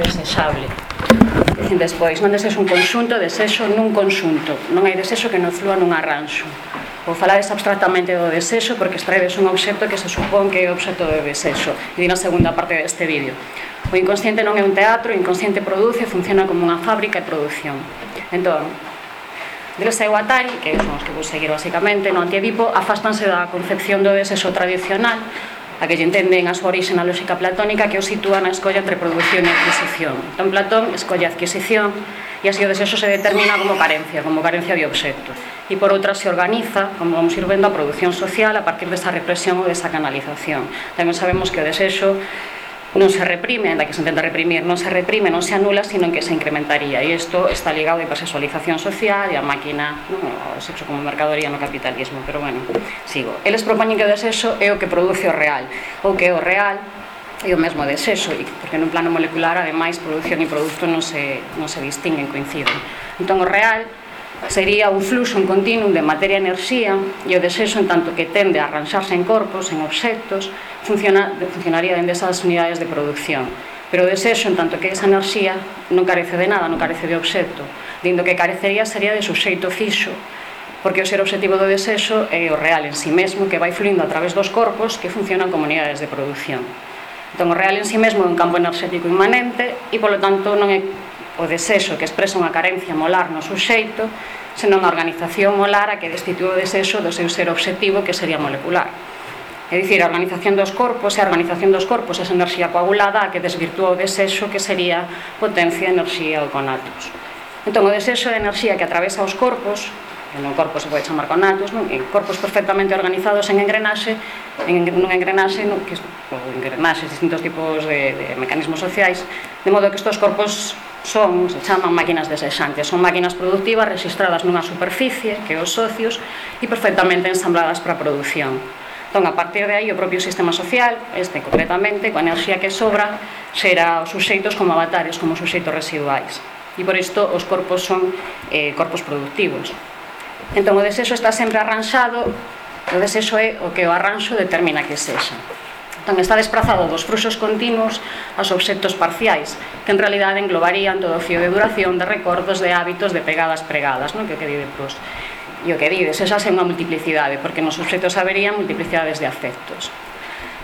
desexable. Despois, non desexo un conxunto, desexo nun conxunto. Non hai desexo que non flúa nun arranxo. Vou falar abstractamente do desexo porque extraedes un obxecto que se supón que é obxecto do desexo e na segunda parte deste vídeo. O inconsciente non é un teatro, o inconsciente produce, funciona como unha fábrica de producción. Entón, Deleuze e Guattari, que son os que vou seguir basicamente, no Antiedipo, afastanse da concepción do desexo tradicional a que lle entenden a súa orixe na lógica platónica que o sitúa na escolla entre produción e adquisición. Entón Platón escolle adquisición e así o desexo se determina como carencia, como carencia de obxecto. E por outra se organiza, como vamos ir vendo, a produción social a partir desa represión ou desa canalización. Tamén sabemos que o desexo non se reprime, ainda que se intenta reprimir, non se reprime, non se anula, sino que se incrementaría. E isto está ligado a hipersexualización social e a máquina, non, o sexo como mercadoría no capitalismo, pero bueno, sigo. Eles propoñen que o desexo é o que produce o real, ou que o real é o mesmo desexo, e porque nun plano molecular, ademais, produción e produto non se, non se distinguen, coinciden. Entón, o real Sería un fluxo en continuo de materia-enerxía e o desexo en tanto que tende a arranxarse en corpos, en obxectos, funciona, funcionaría dende esas unidades de producción. Pero o desexo en tanto que esa enerxía non carece de nada, non carece de obxecto, dindo que carecería sería de suxeito fixo, porque o ser objetivo do desexo é o real en si sí mesmo que vai fluindo a través dos corpos que funcionan como unidades de producción. Entón, o real en si sí mesmo é un campo enerxético inmanente e, polo tanto, non é o desexo que expresa unha carencia molar no suxeito, senón a organización molar a que destitui o desexo do seu ser obxectivo que sería molecular. É dicir, a organización dos corpos e a organización dos corpos é enerxía coagulada a que desvirtúa o desexo que sería potencia, enerxía ou conatos. Entón, o desexo é enerxía que atravesa os corpos un corpo se pode chamar con non? en corpos perfectamente organizados en engrenaxe, en, non engrenaxe, non? que ou engrenaxe, distintos tipos de, de mecanismos sociais, de modo que estes corpos son, se chaman máquinas desexantes, son máquinas productivas registradas nunha superficie que os socios e perfectamente ensambladas para a produción. Entón, a partir de aí, o propio sistema social, este concretamente, coa enerxía que sobra, será os suxeitos como avatares, como suxeitos residuais. E por isto os corpos son eh, corpos productivos. Entón o desexo está sempre arranxado, o desexo é o que o arranxo determina que sexa. Entón está desplazado dos fruxos continuos aos obxectos parciais, que en realidade englobarían todo o fío de duración, de recordos, de hábitos, de pegadas pregadas, non? que o que di Proust. E o que vive, esa é unha multiplicidade, porque nos obxectos habería multiplicidades de afectos.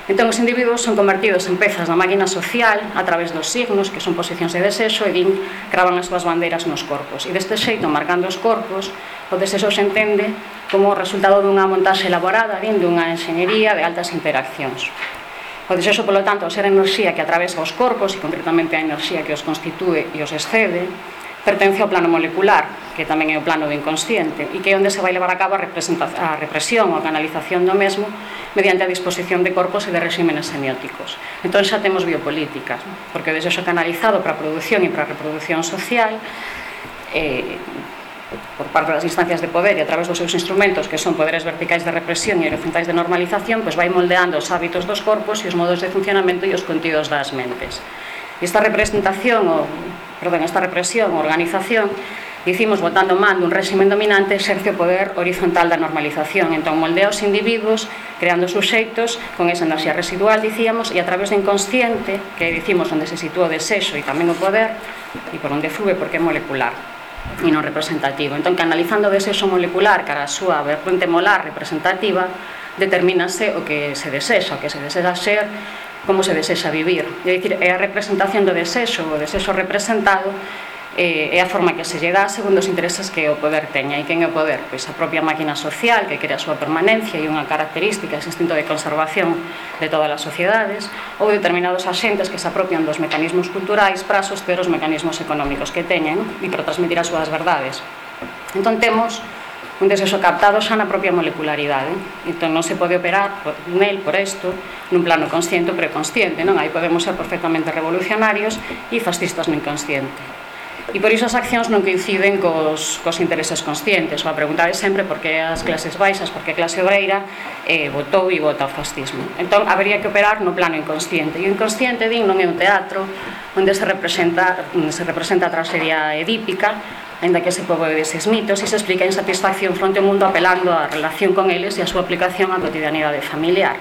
Entón, os individuos son convertidos en pezas da máquina social a través dos signos, que son posicións de desexo, e din cravan as súas bandeiras nos corpos. E deste xeito, marcando os corpos, o desexo se entende como resultado dunha montaxe elaborada, din dunha enxeñería de altas interaccións. O desexo, polo tanto, ao ser enerxía que atravesa os corpos, e concretamente a enerxía que os constitúe e os excede, pertence ao plano molecular, que tamén é o plano do inconsciente, e que é onde se vai levar a cabo a, a represión ou a canalización do mesmo mediante a disposición de corpos e de regímenes semióticos. Entón xa temos biopolíticas, porque o desexo canalizado para a produción e para a reproducción social eh, por parte das instancias de poder e a través dos seus instrumentos que son poderes verticais de represión e horizontais de normalización pois vai moldeando os hábitos dos corpos e os modos de funcionamento e os contidos das mentes esta representación ou, perdón, esta represión, organización dicimos hicimos votando man dun réxime dominante exerce o poder horizontal da normalización entón moldea os individuos creando suxeitos con esa enerxía residual dicíamos e a través do inconsciente que dicimos onde se sitúa o desexo e tamén o poder e por onde flúe porque é molecular e non representativo. Entón, canalizando o desexo molecular cara a súa vertente molar representativa, determínase o que se desexa, o que se desexa ser, como se desexa vivir. É dicir, é a representación do desexo, o desexo representado, eh, é a forma que se lle dá segundo os intereses que o poder teña. E quen é o poder? Pois a propia máquina social que crea a súa permanencia e unha característica, ese instinto de conservación de todas as sociedades, ou determinados axentes que se apropian dos mecanismos culturais para sostener os mecanismos económicos que teñen e para transmitir as súas verdades. Entón temos un desexo captado xa na propia molecularidade. Entón non se pode operar por, nel por isto nun plano consciente ou preconsciente, non? Aí podemos ser perfectamente revolucionarios e fascistas no inconsciente. E por iso as accións non coinciden cos, cos intereses conscientes. O a preguntar é sempre por que as clases baixas, por que a clase obreira eh, votou e vota o fascismo. Entón, habería que operar no plano inconsciente. E o inconsciente, din, non é un teatro onde se representa, se representa a tragedia edípica, ainda que se provee deses mitos e se explica a insatisfacción fronte ao mundo apelando á relación con eles e a súa aplicación á cotidianidade familiar.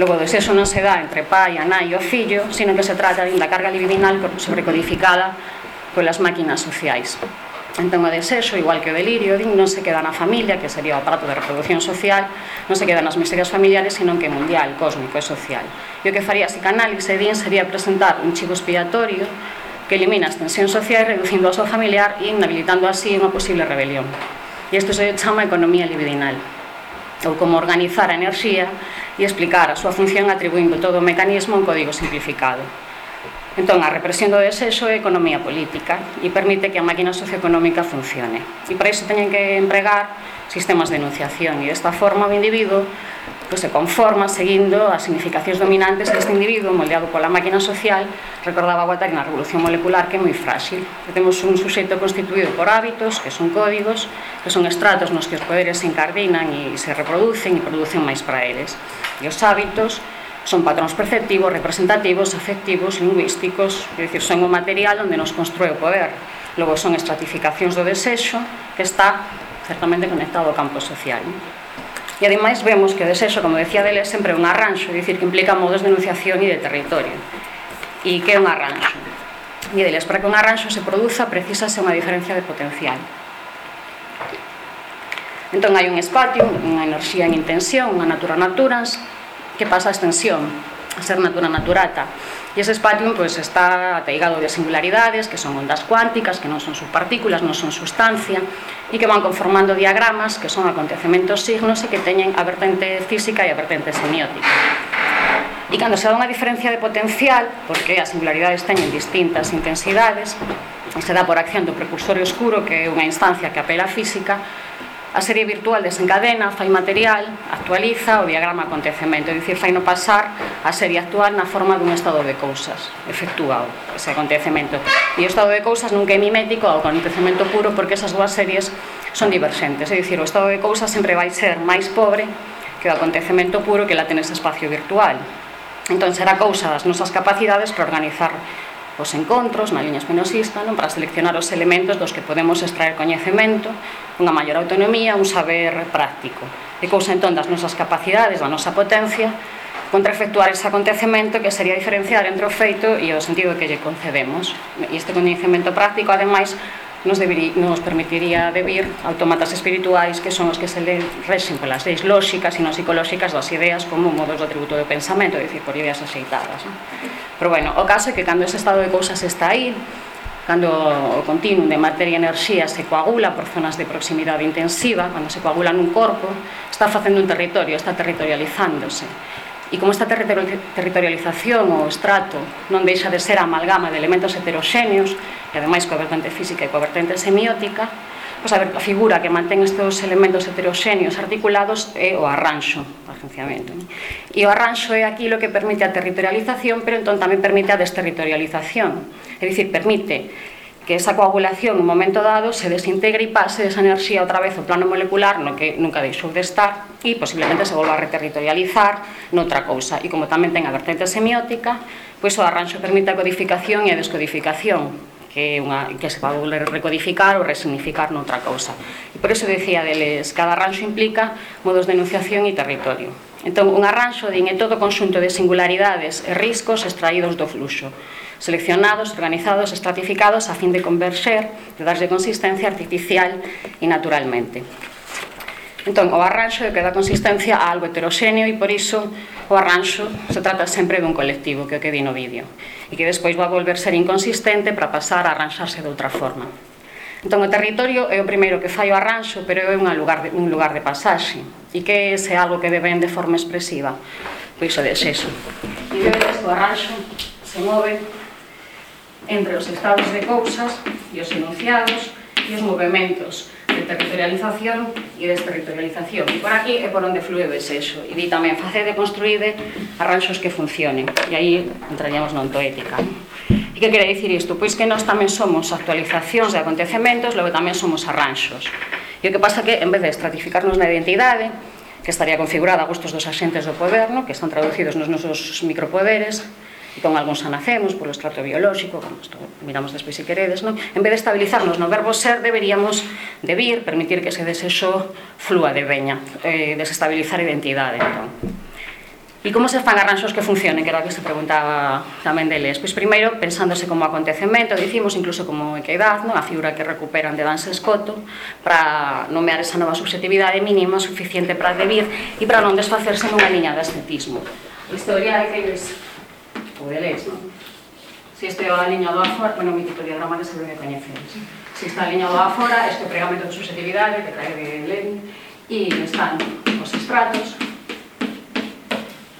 Logo, do sexo non se dá entre pai, a nai e o fillo, sino que se trata de unha carga libidinal sobrecodificada polas máquinas sociais. Entón o desexo, igual que o delirio, din, non se queda na familia, que sería o aparato de reproducción social, non se queda nas miserias familiares, sino que é mundial, cósmico e social. E o que faría a psicanálise, din, sería presentar un chico expiatorio que elimina as tensións sociais reducindo a súa familiar e inhabilitando así unha posible rebelión. E isto se chama economía libidinal ou como organizar a enerxía e explicar a súa función atribuindo todo o mecanismo a un código simplificado. Entón, a represión do desexo é economía política e permite que a máquina socioeconómica funcione. E para iso teñen que empregar sistemas de enunciación e desta forma o individuo pois, se conforma seguindo as significacións dominantes que este individuo moldeado pola máquina social recordaba Guattari na revolución molecular que é moi frágil. Que temos un suxeito constituído por hábitos, que son códigos, que son estratos nos que os poderes se encardinan e se reproducen e producen máis para eles. E os hábitos son patróns perceptivos, representativos, afectivos, lingüísticos, é dicir, son o material onde nos construe o poder. Logo son estratificacións do desexo que está certamente conectado ao campo social. Non? E ademais vemos que o desexo, como decía Deleuze, sempre é un arranxo, é dicir, que implica modos de enunciación e de territorio. E que é un arranxo? E deles, para que un arranxo se produza, precisase unha diferencia de potencial. Entón hai un espacio, unha enerxía en intensión, unha natura naturans, que pasa a extensión, a ser natura naturata. E ese espacio pois, está ateigado de singularidades, que son ondas cuánticas, que non son subpartículas, non son sustancia, e que van conformando diagramas que son acontecementos signos e que teñen a vertente física e a vertente semiótica. E cando se dá unha diferencia de potencial, porque as singularidades teñen distintas intensidades, se dá por acción do precursor oscuro, que é unha instancia que apela a física, A serie virtual desencadena, fai material, actualiza o diagrama acontecemento, é dicir, faino pasar a serie actual na forma dun estado de cousas, efectúa ese acontecemento. E o estado de cousas nunca é mimético ao acontecemento puro porque esas dúas series son divergentes, é dicir, o estado de cousas sempre vai ser máis pobre que o acontecemento puro que la ten ese espacio virtual. Entón será cousa das nosas capacidades para organizar os encontros na liña espinosista non? para seleccionar os elementos dos que podemos extraer coñecemento unha maior autonomía, un saber práctico e cousa entón das nosas capacidades, da nosa potencia contra efectuar ese acontecemento que sería diferenciar entre o feito e o sentido que lle concedemos e este coñecemento práctico ademais nos, debería, nos permitiría debir autómatas espirituais que son os que se le rexen polas leis lóxicas e non psicolóxicas das ideas como modos do atributo do pensamento, é dicir, por ideas axeitadas. Non? Pero bueno, o caso é que cando ese estado de cousas está aí, cando o continuum de materia e enerxía se coagula por zonas de proximidade intensiva, cando se coagula nun corpo, está facendo un territorio, está territorializándose E como esta territorialización ou estrato non deixa de ser a amalgama de elementos heteroxéneos, e ademais coa vertente física e coa vertente semiótica, pois a, ver, a figura que mantén estes elementos heteroxéneos articulados é o arranxo, o agenciamento. E o arranxo é aquilo que permite a territorialización, pero entón tamén permite a desterritorialización. É dicir, permite que esa coagulación en un momento dado se desintegre e pase esa enerxía outra vez ao plano molecular no que nunca deixou de estar e posiblemente se volva a reterritorializar noutra cousa. E como tamén ten a vertente semiótica, pois o arranxo permite a codificación e a descodificación que, unha, que se va volver recodificar ou resignificar noutra cousa. E por eso decía deles, cada arranxo implica modos de enunciación e territorio. Entón, un arranxo din é todo conxunto de singularidades e riscos extraídos do fluxo seleccionados, organizados, estratificados a fin de converxer, de darlle consistencia artificial e naturalmente. Entón, o arranxo é que dá consistencia a algo heteroxéneo e por iso o arranxo se trata sempre dun colectivo que é o que vi no vídeo e que despois va a volver ser inconsistente para pasar a arranxarse de outra forma. Entón, o territorio é o primeiro que fai o arranxo, pero é un lugar de, un lugar de pasaxe e que ese é algo que deben de forma expresiva, pois o desexo. E vedes o arranxo se move entre os estados de cousas e os enunciados e os movimentos de territorialización e desterritorialización. E por aquí é por onde flúe o exceso. E di tamén, facede, construíde arranxos que funcionen. E aí entraríamos na ontoética. E que quere dicir isto? Pois que nós tamén somos actualizacións de acontecementos, logo tamén somos arranxos. E o que pasa que, en vez de estratificarnos na identidade, que estaría configurada a gustos dos axentes do poder, no? que están traducidos nos nosos micropoderes, e con algúns anacemos, polo estrato biolóxico, vamos, todo, miramos despois se queredes, non? En vez de estabilizarnos no verbo ser, deberíamos debir permitir que ese desexo flúa de veña, eh, desestabilizar a identidade, entón. E como se fan arranxos que funcionen, que era o que se preguntaba tamén deles? Pois primeiro, pensándose como acontecemento, dicimos, incluso como equidad, non? a figura que recuperan de Dance Scotto, para nomear esa nova subjetividade mínima suficiente para debir e para non desfacerse nunha liña de ascetismo. Historia de que eles o leis, non? Se este é o liña Afora, bueno, mi tipo diagrama que seguro que coñecedes. Se está alineado Afora, este pregamento de subjetividade que trae de Lenin, e están os estratos,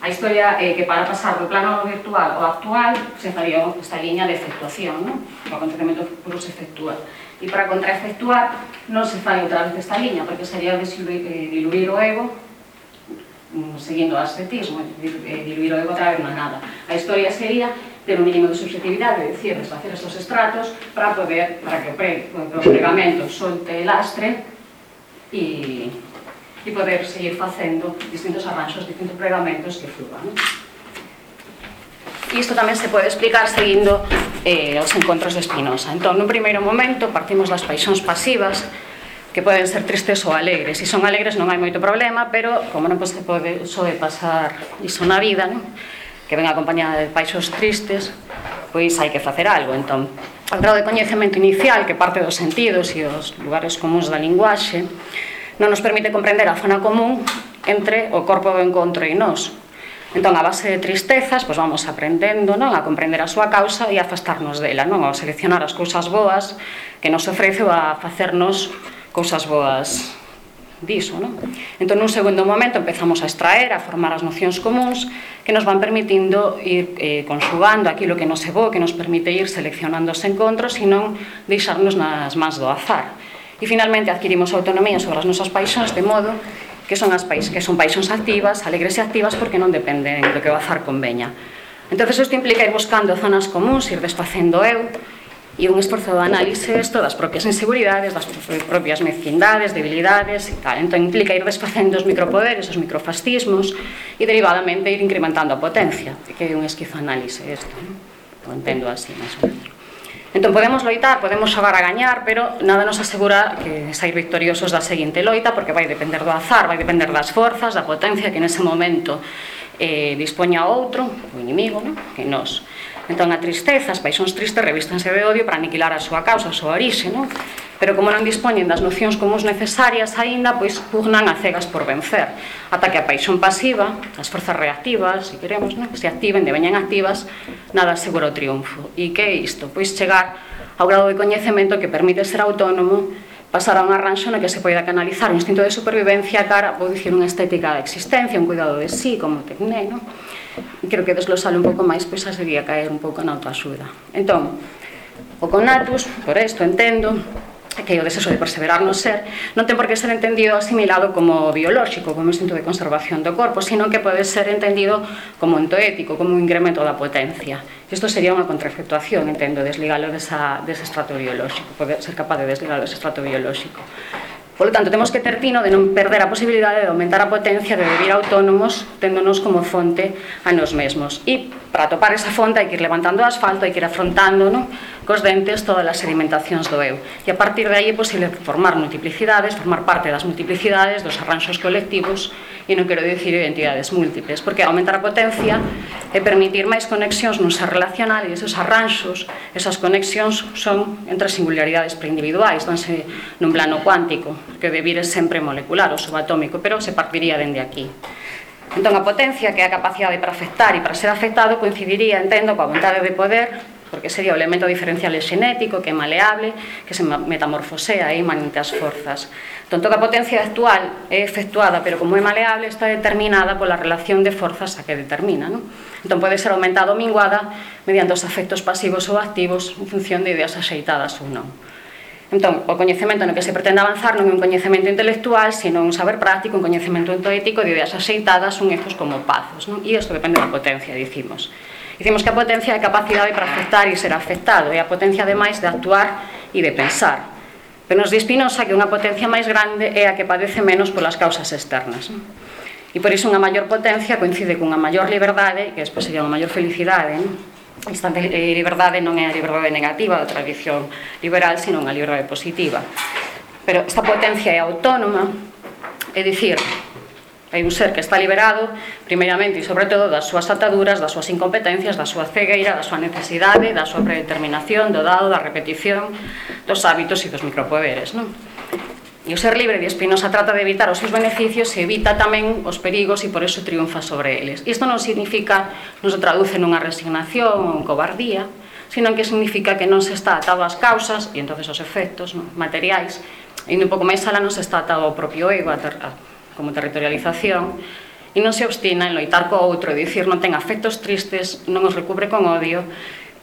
A historia é eh, que para pasar do plano virtual ao actual se faría esta liña de efectuación, non? o acontecemento puro se efectúa. E para contraefectuar non se fai outra vez esta liña, porque sería eh, diluir o ego Mm, seguindo o ascetismo, eh, diluir o ego traer na nada. A historia sería ter un mínimo de subjetividade, é dicir, desfacer estes estratos para poder, para que o, pre, o pregamento solte el lastre e, e poder seguir facendo distintos arranxos, distintos pregamentos que fluan. Isto tamén se pode explicar seguindo eh, os encontros de Spinoza. Entón, nun primeiro momento, partimos das paixóns pasivas, que poden ser tristes ou alegres. Se son alegres non hai moito problema, pero como non se pode uso de pasar iso na vida, non? que ven acompañada de paixos tristes, pois hai que facer algo. Entón, o grado de coñecemento inicial que parte dos sentidos e os lugares comuns da linguaxe non nos permite comprender a zona común entre o corpo do encontro e nós. Entón, a base de tristezas, pois vamos aprendendo non a comprender a súa causa e a afastarnos dela, non? a seleccionar as cousas boas que nos ofrece ou a facernos cosas boas diso, non? Entón, nun segundo momento empezamos a extraer, a formar as nocións comuns que nos van permitindo ir eh, conxugando aquilo que nos evó, que nos permite ir seleccionando os encontros e non deixarnos nas mans do azar. E finalmente adquirimos autonomía sobre as nosas paixóns de modo que son as país que son paixóns activas, alegres e activas porque non dependen do que o azar conveña. Entonces isto implica ir buscando zonas comuns, ir desfacendo eu, e un esforzo de análise das propias inseguridades, das propias mezquindades, debilidades e tal. Entón implica ir desfacendo os micropoderes, os microfascismos e derivadamente ir incrementando a potencia, que é un esquizoanálise isto, non? o entendo así, máis ou menos. Entón podemos loitar, podemos xogar a gañar, pero nada nos asegura que sair victoriosos da seguinte loita, porque vai depender do azar, vai depender das forzas, da potencia que nese momento eh, dispoña outro, o inimigo, ¿no? que nos Entón, a tristeza, as paixóns tristes revístanse de odio para aniquilar a súa causa, a súa orixe, non? pero como non dispoñen das nocións comuns necesarias aínda, pois pugnan a cegas por vencer, ata que a paixón pasiva, as forzas reactivas, se queremos, non? se activen, deveñan activas, nada asegura o triunfo. E que é isto? Pois chegar ao grado de coñecemento que permite ser autónomo, pasar a un arranxo no que se poida canalizar o instinto de supervivencia cara, vou dicir, unha estética da existencia, un cuidado de sí, como tecné, non? creo que desglosalo un pouco máis, pois sería caer un pouco na autoaxuda. Entón, o conatus, por isto entendo, que o deseso de perseverar no ser non ten por que ser entendido asimilado como biolóxico, como instinto de conservación do corpo, sino que pode ser entendido como entoético, como un incremento da potencia. Isto sería unha contraefectuación, entendo, desligalo desa, dese estrato biolóxico, poder ser capaz de desligalo dese estrato biolóxico. Polo tanto, temos que ter tino de non perder a posibilidade de aumentar a potencia de vivir autónomos tendonos como fonte a nos mesmos. E para topar esa fonte hai que ir levantando o asfalto, hai que ir afrontando non? cos dentes todas as sedimentacións do eu. E a partir de aí é posible formar multiplicidades, formar parte das multiplicidades, dos arranxos colectivos, e non quero dicir identidades múltiples, porque aumentar a potencia é permitir máis conexións nun ser relacional e esos arranxos, esas conexións son entre singularidades preindividuais, danse nun plano cuántico, que devir é sempre molecular ou subatómico, pero se partiría dende aquí. Entón, a potencia, que é a capacidade para afectar e para ser afectado, coincidiría, entendo, coa vontade de poder, porque sería o elemento diferencial e xenético, que é maleable, que se metamorfosea e imanente as forzas. Entón, toda a potencia actual é efectuada, pero como é maleable, está determinada pola relación de forzas a que determina. Non? Entón, pode ser aumentada ou minguada mediante os afectos pasivos ou activos en función de ideas axeitadas ou non. Entón, o coñecemento no que se pretende avanzar non é un coñecemento intelectual, sino un saber práctico, un coñecemento entoético de ideas axeitadas, un ecos como pazos. Non? E isto depende da potencia, dicimos. Dicimos que a potencia é a capacidade para afectar e ser afectado, e a potencia, ademais, de actuar e de pensar. Pero nos di Spinoza que unha potencia máis grande é a que padece menos polas causas externas. Non? E por iso unha maior potencia coincide cunha maior liberdade, que despois sería unha maior felicidade, non? esta eh, liberdade non é a liberdade negativa da tradición liberal, sino unha liberdade positiva. Pero esta potencia é autónoma, é dicir, hai un ser que está liberado, primeiramente e sobre todo das súas ataduras, das súas incompetencias, da súa cegueira, da súa necesidade, da súa predeterminación, do dado, da repetición, dos hábitos e dos micropoderes. Non? E o ser libre de Espinosa trata de evitar os seus beneficios e evita tamén os perigos e por eso triunfa sobre eles. Isto non significa, non se traduce nunha resignación ou cobardía, sino que significa que non se está atado ás causas e entonces os efectos non? materiais, indo un pouco máis alá non se está atado ao propio ego, a ter, a, como territorialización, e non se obstina en loitar co outro, dicir non ten afectos tristes, non os recubre con odio,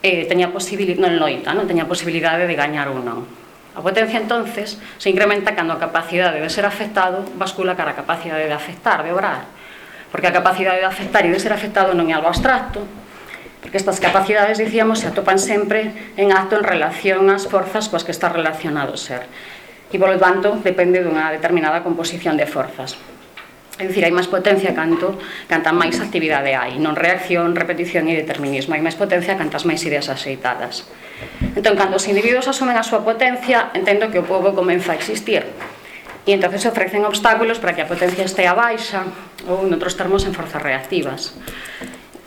e teña posibilidade, non loita, non teña posibilidade de gañar ou non. A potencia, entonces, se incrementa cando a capacidade de ser afectado bascula cara a capacidade de afectar, de obrar. Porque a capacidade de afectar e de ser afectado non é algo abstracto, porque estas capacidades, dicíamos, se atopan sempre en acto en relación ás forzas coas que está relacionado o ser. E, polo tanto, depende dunha determinada composición de forzas. É dicir, hai máis potencia canto, canta máis actividade hai, non reacción, repetición e determinismo. Hai máis potencia cantas máis ideas axeitadas. Entón, cando os individuos asumen a súa potencia, entendo que o povo comeza a existir. E entón se ofrecen obstáculos para que a potencia estea baixa ou en outros termos en forzas reactivas.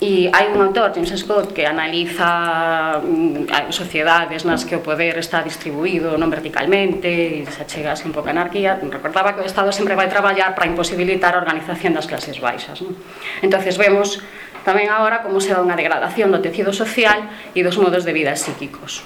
E hai un autor, James Scott, que analiza mm, sociedades nas que o poder está distribuído non verticalmente e se achega así un pouco a anarquía. Recordaba que o Estado sempre vai traballar para imposibilitar a organización das clases baixas. Non? entonces vemos tamén agora como se dá unha degradación do tecido social e dos modos de vida psíquicos.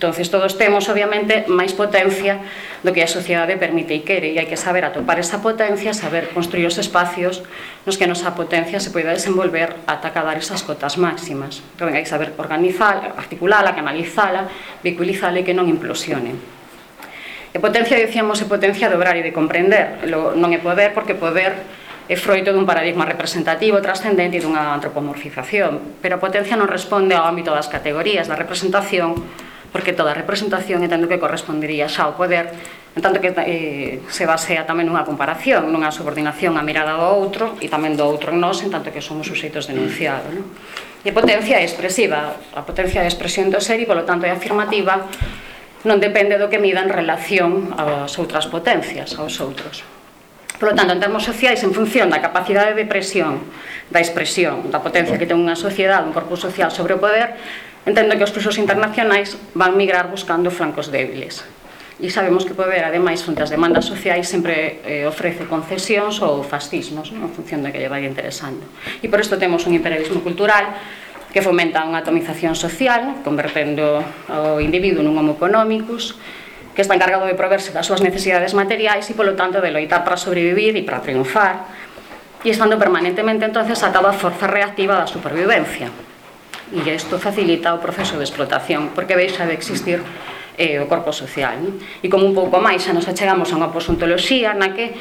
Entonces todos temos obviamente máis potencia do que a sociedade permite e quere e hai que saber atopar esa potencia, saber construir os espacios nos que a nosa potencia se poida desenvolver ata esas cotas máximas. Entón hai que saber organizala, articulala, canalizala, vehiculizala e que non implosione. E potencia, dicíamos, é potencia de obrar e de comprender. Lo, non poder porque poder é froito dun paradigma representativo trascendente e dunha antropomorfización, pero a potencia non responde ao ámbito das categorías da representación, porque toda representación entendo que correspondería xa ao poder, en tanto que eh, se basea tamén nunha comparación, nunha subordinación á mirada do outro e tamén do outro en nós, en tanto que somos suxeitos denunciado. Non? E potencia é expresiva, a potencia de expresión do ser e, polo tanto, é afirmativa, non depende do que mida en relación ás outras potencias, aos outros. Por lo tanto, en termos sociais, en función da capacidade de presión, da expresión, da potencia que ten unha sociedade, un corpo social sobre o poder, entendo que os fluxos internacionais van migrar buscando flancos débiles. E sabemos que poder, ademais, fronte ás demandas sociais, sempre eh, ofrece concesións ou fascismos, non? en función da que lle vai interesando. E por isto temos un imperialismo cultural que fomenta unha atomización social, convertendo o individuo nun homo economicus, que está encargado de proverse das súas necesidades materiais e, polo tanto, de loitar para sobrevivir e para triunfar, e estando permanentemente entonces atado a forza reactiva da supervivencia. E isto facilita o proceso de explotación, porque deixa de existir eh, o corpo social. Non? E como un pouco máis, xa nos achegamos a unha posuntoloxía na que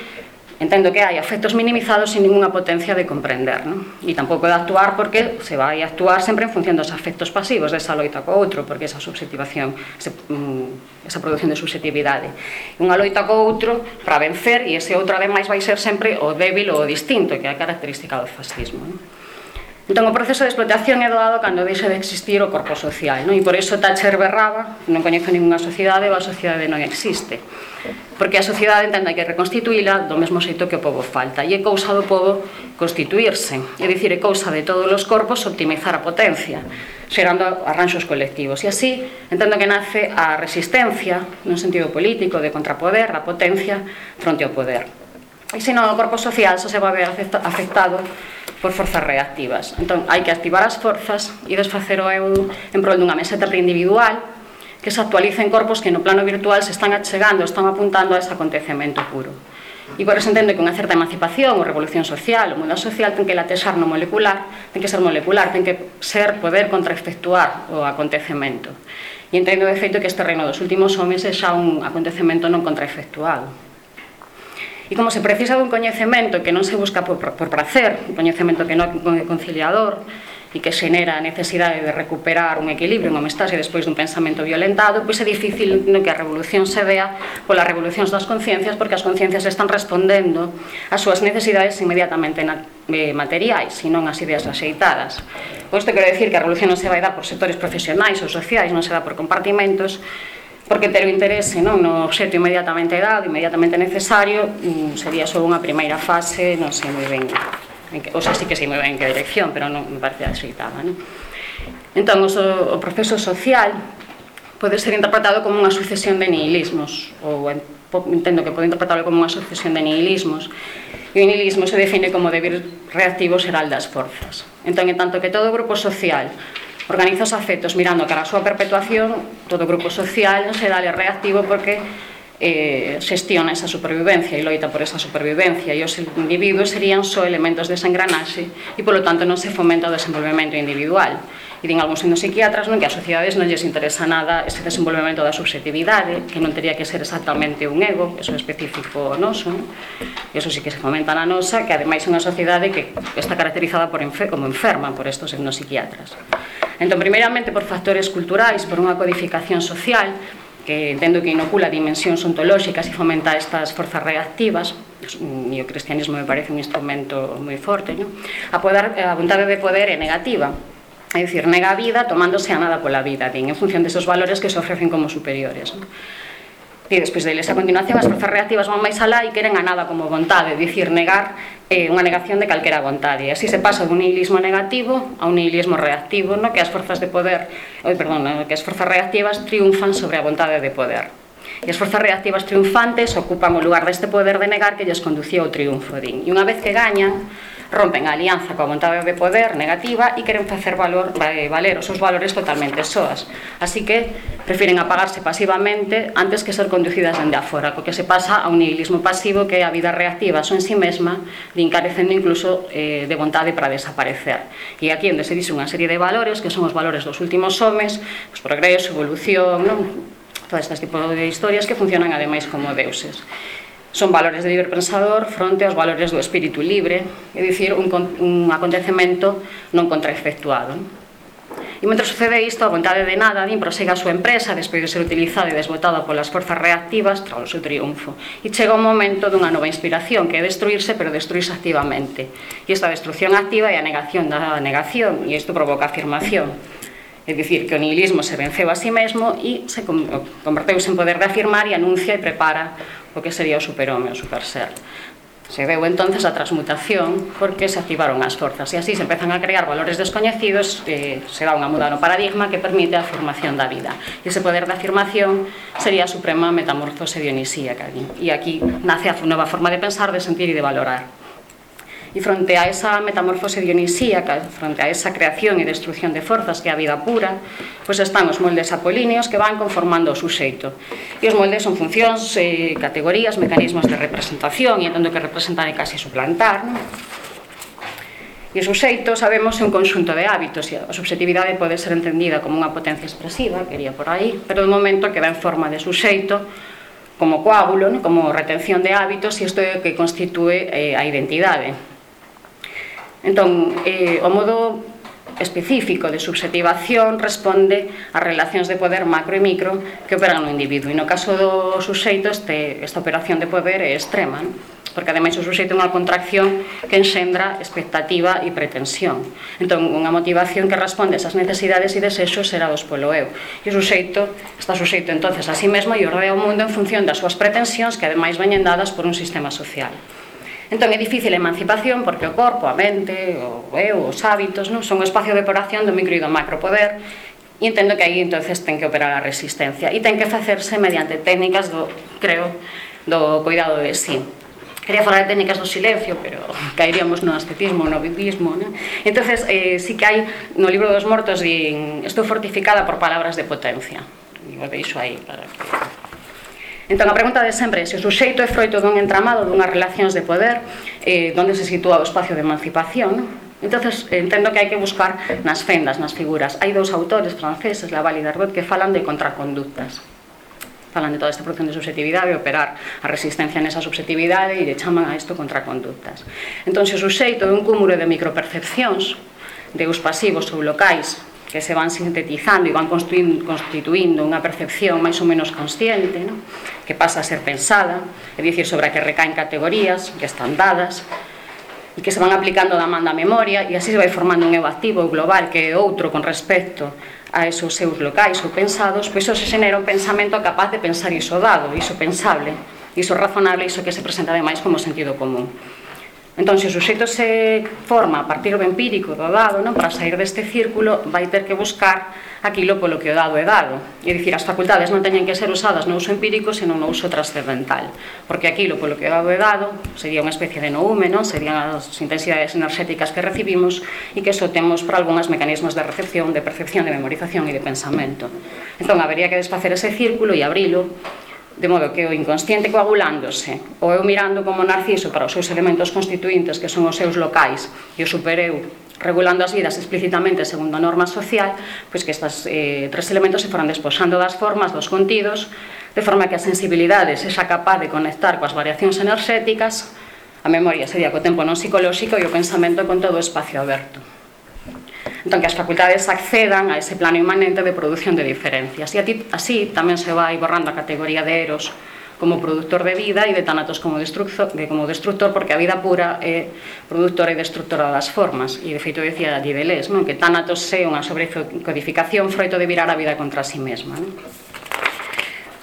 Entendo que hai afectos minimizados sin ninguna potencia de comprender, non? E tampouco de actuar porque se vai a actuar sempre en función dos afectos pasivos desa loita co outro, porque esa subjetivación, ese, mm, esa produción de subjetividade. Unha loita co outro para vencer e ese outro ademais vai ser sempre o débil ou o distinto, que é a característica do fascismo, non? Entón, o proceso de explotación é doado cando deixa de existir o corpo social, non? e por iso Thatcher berraba, non coñece ninguna sociedade, a sociedade non existe porque a sociedade entende que reconstituíla do mesmo xeito que o povo falta e é cousa do povo constituirse é dicir, é cousa de todos os corpos optimizar a potencia xerando arranxos colectivos. E así entendo que nace a resistencia nun sentido político de contrapoder a potencia fronte ao poder. E senón o corpo social só se vai ver afectado por forzas reactivas. Entón hai que activar as forzas e desfacer o EU en prol dunha meseta preindividual que se actualicen corpos que no plano virtual se están achegando, están apuntando a ese acontecemento puro. E por eso entendo que unha certa emancipación ou revolución social, ou muda social, ten que latexar no molecular, ten que ser molecular, ten que ser poder contraefectuar o acontecemento. E entendo, de feito, que este reino dos últimos homes é xa un acontecemento non contraefectuado. E como se precisa dun coñecemento que non se busca por, por placer, un coñecemento que non é conciliador, e que xenera a necesidade de recuperar un equilibrio, unha homeostase despois dun pensamento violentado, pois é difícil no que a revolución se vea polas revolucións das conciencias, porque as conciencias están respondendo ás súas necesidades inmediatamente na, eh, materiais, senón as ideas axeitadas. Con isto quero decir que a revolución non se vai dar por sectores profesionais ou sociais, non se dá por compartimentos, porque ter o interese non no obxecto inmediatamente dado, inmediatamente necesario, mm, sería só unha primeira fase, non sei moi ben o sea, sí que sei moi ben que dirección, pero non me parece axeitada, non? Entón, o, o proceso social pode ser interpretado como unha sucesión de nihilismos, ou entendo que pode interpretarlo como unha sucesión de nihilismos, e o nihilismo se define como debir reactivo xeral das forzas. Entón, en tanto que todo o grupo social organiza os afectos mirando cara a súa perpetuación, todo o grupo social se dale reactivo porque eh, xestiona esa supervivencia e loita por esa supervivencia. E os individuos serían só elementos desa engranaxe e polo tanto non se fomenta o desenvolvemento individual. E din algúns psiquiatras non que as sociedades non lles interesa nada ese desenvolvemento da subjetividade que non teria que ser exactamente un ego eso é específico noso e eso sí que se fomenta na nosa que ademais é unha sociedade que está caracterizada por enfer como enferma por estos psiquiatras entón primeiramente por factores culturais por unha codificación social que entendo que inocula dimensións ontolóxicas e fomenta estas forzas reactivas, e o cristianismo me parece un instrumento moi forte, non? A, poder, a vontade de poder é negativa, é dicir, nega vida tomándose a nada pola vida, din, en función desos valores que se ofrecen como superiores. E despois deles a continuación as forzas reactivas van máis alá e queren a nada como vontade, dicir negar eh, unha negación de calquera vontade. E así se pasa dun nihilismo negativo a un nihilismo reactivo, no que as forzas de poder, oi, perdón, no que as forzas reactivas triunfan sobre a vontade de poder. E as forzas reactivas triunfantes ocupan o lugar deste poder de negar que lles conducía ao triunfo, din. E unha vez que gañan, rompen a alianza coa vontade de poder negativa e queren facer valor, eh, valer os seus valores totalmente soas. Así que prefiren apagarse pasivamente antes que ser conducidas dende afora, co que se pasa a un nihilismo pasivo que é a vida reactiva son en sí mesma, de encarecendo incluso eh, de vontade para desaparecer. E aquí onde se dice unha serie de valores, que son os valores dos últimos homes, pues, progreso, evolución, non? todas estas tipos de historias que funcionan ademais como deuses. Son valores de libre pensador fronte aos valores do espírito libre, é dicir, un, un acontecemento non contraefectuado. E mentre sucede isto, a vontade de nada, din prosegue a súa empresa despois de ser utilizada e desbotada polas forzas reactivas tras o seu triunfo. E chega o momento dunha nova inspiración, que é destruirse, pero destruirse activamente. E esta destrucción activa é a negación da negación, e isto provoca afirmación. É dicir, que o nihilismo se venceu a sí mesmo e se converteuse en poder de afirmar e anuncia e prepara o que sería o superhome, o superser. Se deu entonces a transmutación porque se activaron as forzas e así se empezan a crear valores descoñecidos e se dá unha muda no paradigma que permite a formación da vida. E ese poder da afirmación sería a suprema metamorfose dionisíaca. E aquí nace a nova forma de pensar, de sentir e de valorar. E fronte a esa metamorfose dionisíaca, fronte a esa creación e destrucción de forzas que é a vida pura, pois están os moldes apolíneos que van conformando o suxeito. E os moldes son funcións, eh, categorías, mecanismos de representación, e entendo que representar é case suplantar, non? E o suxeito, sabemos, é un conxunto de hábitos e a subjetividade pode ser entendida como unha potencia expresiva, quería por aí, pero de momento queda en forma de suxeito como coágulo, como retención de hábitos e isto é o que constitúe eh, a identidade. Entón, eh, o modo específico de subjetivación responde a relacións de poder macro e micro que operan no individuo. E no caso do suxeito, este, esta operación de poder é extrema, non? porque ademais o suxeito é unha contracción que enxendra expectativa e pretensión. Entón, unha motivación que responde a esas necesidades e desexos xerados polo eu. E o suxeito está suxeito entonces a sí mesmo e ordea o mundo en función das súas pretensións que ademais veñen dadas por un sistema social. Entón é difícil a emancipación porque o corpo, a mente, o eu, os hábitos, non son o espacio de operación do micro e do macro poder e entendo que aí entonces ten que operar a resistencia e ten que facerse mediante técnicas do, creo, do cuidado de sí. Quería falar de técnicas do silencio, pero caeríamos no ascetismo, no budismo, né? Entonces, eh, sí que hai no libro dos mortos din, estou fortificada por palabras de potencia. Digo, deixo aí para que Entón, a pregunta de sempre é se o suxeito é froito dun entramado dunhas relacións de poder eh, onde se sitúa o espacio de emancipación, non? Entonces, entendo que hai que buscar nas fendas, nas figuras. Hai dous autores franceses, Laval e d'Arbot, que falan de contraconductas falan de toda esta producción de subjetividade, operar a resistencia nesa subjetividade e lle chaman a isto contraconductas. Entón, se o suxeito é un cúmulo de micropercepcións, de os pasivos ou locais que se van sintetizando e van constituindo unha percepción máis ou menos consciente, no? que pasa a ser pensada, é dicir, sobre a que recaen categorías que están dadas, e que se van aplicando da manda memoria, e así se vai formando un eu activo global que é outro con respecto a esos seus locais ou pensados, pois iso se xenera un pensamento capaz de pensar iso dado, iso pensable, iso razonable, iso que se presenta ademais como sentido común. Entón, se o suxeito se forma a partir do empírico do dado, non para sair deste círculo, vai ter que buscar aquilo polo que o dado é dado. É dicir, as facultades non teñen que ser usadas no uso empírico, senón no uso trascendental. Porque aquilo polo que o dado é dado sería unha especie de noume, non? serían as intensidades energéticas que recibimos e que só temos para algúns mecanismos de recepción, de percepción, de memorización e de pensamento. Entón, habería que desfacer ese círculo e abrilo De modo que o inconsciente coagulándose, o eu mirando como Narciso para os seus elementos constituintes que son os seus locais e o supereu regulando as vidas explícitamente segundo a norma social, pois que estas eh, tres elementos se foran desposando das formas, dos contidos, de forma que a sensibilidade sexa capaz de conectar coas variacións enerxéticas, a memoria sería co tempo non psicolóxico e o pensamento con todo o espacio aberto entón que as facultades accedan a ese plano imanente de produción de diferencias. E así tamén se vai borrando a categoría de eros como produtor de vida e de Tanatos como destructor, de, como destructor porque a vida pura é productora e destructora das formas e de feito decía allí Deleuze non? que Tanatos é unha sobrecodificación froito de virar a vida contra si sí mesma non?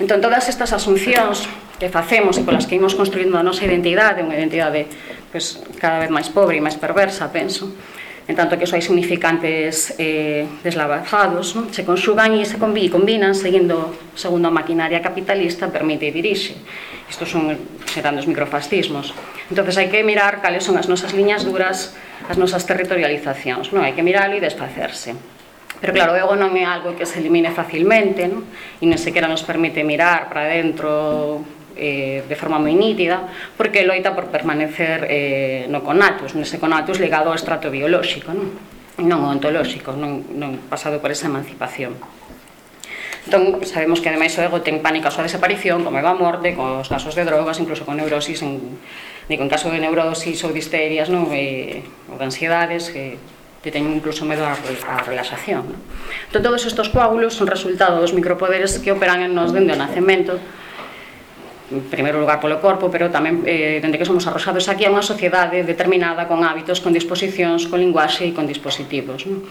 entón todas estas asuncións que facemos e polas que imos construindo a nosa identidade unha identidade pues, cada vez máis pobre e máis perversa penso en tanto que só hai significantes eh, deslavazados, non? se conxugan e se combi, combinan seguindo, segundo a maquinaria capitalista permite e dirixe. Estos son serán dos microfascismos. Entonces hai que mirar cales son as nosas liñas duras, as nosas territorializacións, non? Hai que miralo e desfacerse. Pero claro, o ego non é algo que se elimine facilmente, non? E non sequera nos permite mirar para dentro eh, de forma moi nítida, porque loita por permanecer eh, no conatus, nese conatus ligado ao estrato biolóxico, non? non ontolóxico, non, non pasado por esa emancipación. Entón, sabemos que ademais o ego ten pánico a súa desaparición, como a morte, cos casos de drogas, incluso con neurosis, en, digo, en caso de neurosis ou disterias, non? E, ou de ansiedades, que que teñen incluso medo á, á relaxación. Non? Entón, todos estes coágulos son resultado dos micropoderes que operan en nos dende o nacemento, en primeiro lugar polo corpo, pero tamén eh, dende que somos arrosados aquí a unha sociedade determinada con hábitos, con disposicións, con linguaxe e con dispositivos. Non?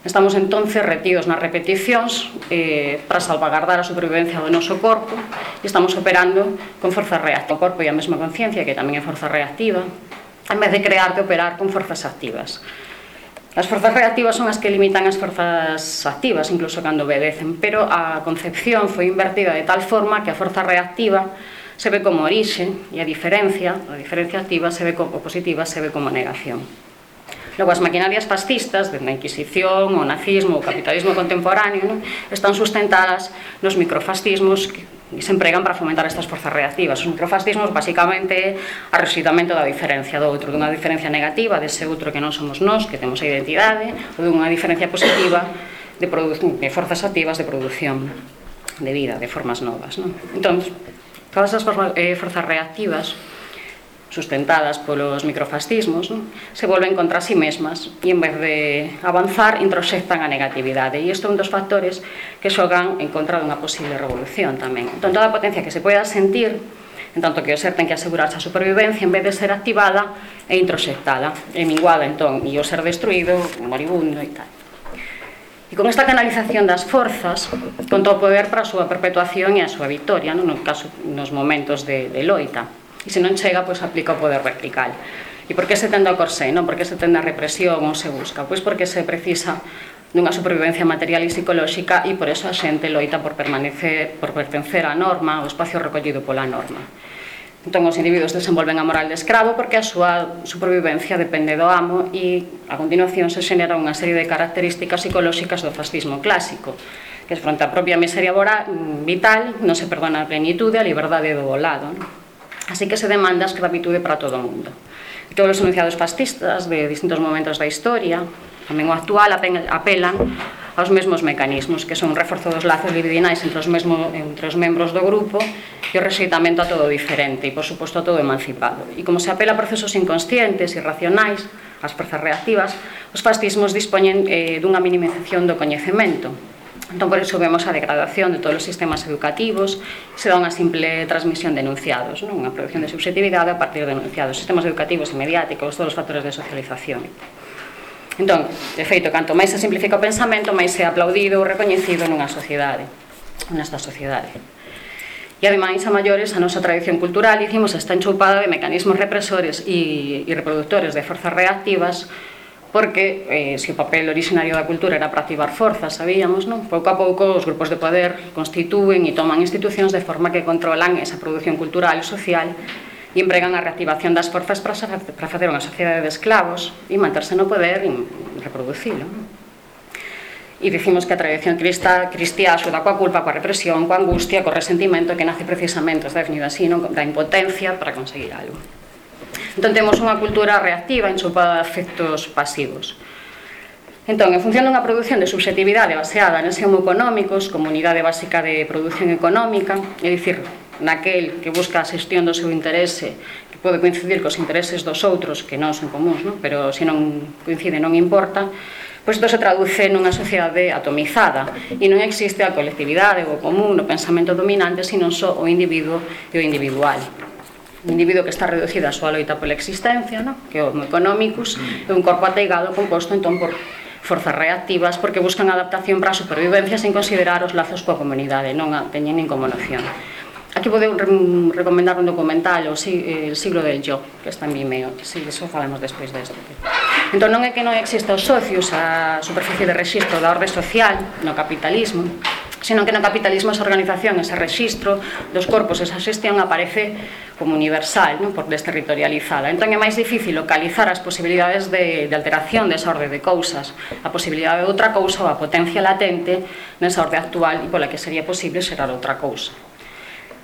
Estamos entonces retidos nas repeticións eh, para salvagardar a supervivencia do noso corpo e estamos operando con forza reactiva. O corpo e a mesma conciencia, que tamén é forza reactiva, en vez de crear de operar con forzas activas. As forzas reactivas son as que limitan as forzas activas, incluso cando obedecen, pero a concepción foi invertida de tal forma que a forza reactiva se ve como orixe e a diferencia, a diferencia activa se ve como positiva, se ve como negación. Logo, as maquinarias fascistas, dende a Inquisición, o nazismo, o capitalismo contemporáneo, non? están sustentadas nos microfascismos que que se empregan para fomentar estas forzas reactivas. Os microfascismos, basicamente, a resitamento da diferencia do outro, dunha diferencia negativa dese outro que non somos nós, que temos a identidade, ou dunha diferencia positiva de, de forzas activas de produción de vida, de formas novas. Non? Entón, todas as formas, eh, forzas reactivas sustentadas polos microfascismos, non? se volven contra si sí mesmas e en vez de avanzar introxectan a negatividade e isto é un dos factores que xogan en contra dunha posible revolución tamén. Entón, toda a potencia que se poida sentir en tanto que o ser ten que asegurarse a supervivencia en vez de ser activada e introxectada e minguada entón, e o ser destruído, moribundo e tal. E con esta canalización das forzas, conta o poder para a súa perpetuación e a súa victoria, non? no caso nos momentos de, de loita. E se non chega, pois aplica o poder vertical. E por que se tende ao corsé, non? Por que se tende a represión ou se busca? Pois porque se precisa dunha supervivencia material e psicolóxica e por eso a xente loita por permanecer, por pertencer á norma, ao espacio recollido pola norma. Entón, os individuos desenvolven a moral de escravo porque a súa supervivencia depende do amo e, a continuación, se xenera unha serie de características psicolóxicas do fascismo clásico, que es fronte á propia miseria vital non se perdona a plenitude, a liberdade do volado. Non? Así que se demanda escravitude para todo o mundo. E todos os enunciados fascistas de distintos momentos da historia, tamén o actual, apelan aos mesmos mecanismos, que son o reforzo dos lazos libidinais entre os, mesmo, entre os membros do grupo e o rexeitamento a todo diferente e, por suposto, a todo emancipado. E como se apela a procesos inconscientes, e irracionais, as forzas reactivas, os fascismos dispoñen eh, dunha minimización do coñecemento, Entón, por iso vemos a degradación de todos os sistemas educativos, se dá unha simple transmisión de enunciados, non? unha producción de subjetividade a partir de enunciados, sistemas educativos e mediáticos, todos os factores de socialización. Entón, de feito, canto máis se simplifica o pensamento, máis se aplaudido ou recoñecido nunha sociedade, nesta sociedade. E ademais, a maiores, a nosa tradición cultural, dicimos, está enchoupada de mecanismos represores e, e reproductores de forzas reactivas porque eh, se o papel originario da cultura era para activar forzas, sabíamos, non? Pouco a pouco os grupos de poder constitúen e toman institucións de forma que controlan esa produción cultural e social e empregan a reactivación das forzas para, para facer unha sociedade de esclavos e manterse no poder e reproducilo. E dicimos que a tradición crista, cristía axuda coa culpa, coa represión, coa angustia, co resentimento que nace precisamente, está definido así, non? da impotencia para conseguir algo. Entón temos unha cultura reactiva enxupada de afectos pasivos. Entón, en función dunha produción de subjetividade baseada en homo económicos, comunidade básica de produción económica, é dicir, naquel que busca a xestión do seu interese, que pode coincidir cos intereses dos outros, que non son comuns, non? pero se non coincide non importa, pois isto se traduce nunha sociedade atomizada e non existe a colectividade ou o común, o pensamento dominante, sino só o individuo e o individual individuo que está reducida a súa loita pola existencia, no? que é o homo economicus, é un corpo ateigado composto entón por forzas reactivas porque buscan adaptación para a supervivencia sen considerar os lazos coa comunidade, non a teñen nin como noción. Aquí podeu re recomendar un documental o si, eh, el siglo del yo, que está en Vimeo, si eso falamos despois desto. Entón non é que non exista os socios a superficie de rexistro da orde social no capitalismo, senón que no capitalismo esa organización, ese registro dos corpos, esa xestión aparece como universal, non? por desterritorializada. Entón é máis difícil localizar as posibilidades de, de alteración desa orde de cousas, a posibilidade de outra cousa ou a potencia latente nesa orde actual e pola que sería posible xerar outra cousa.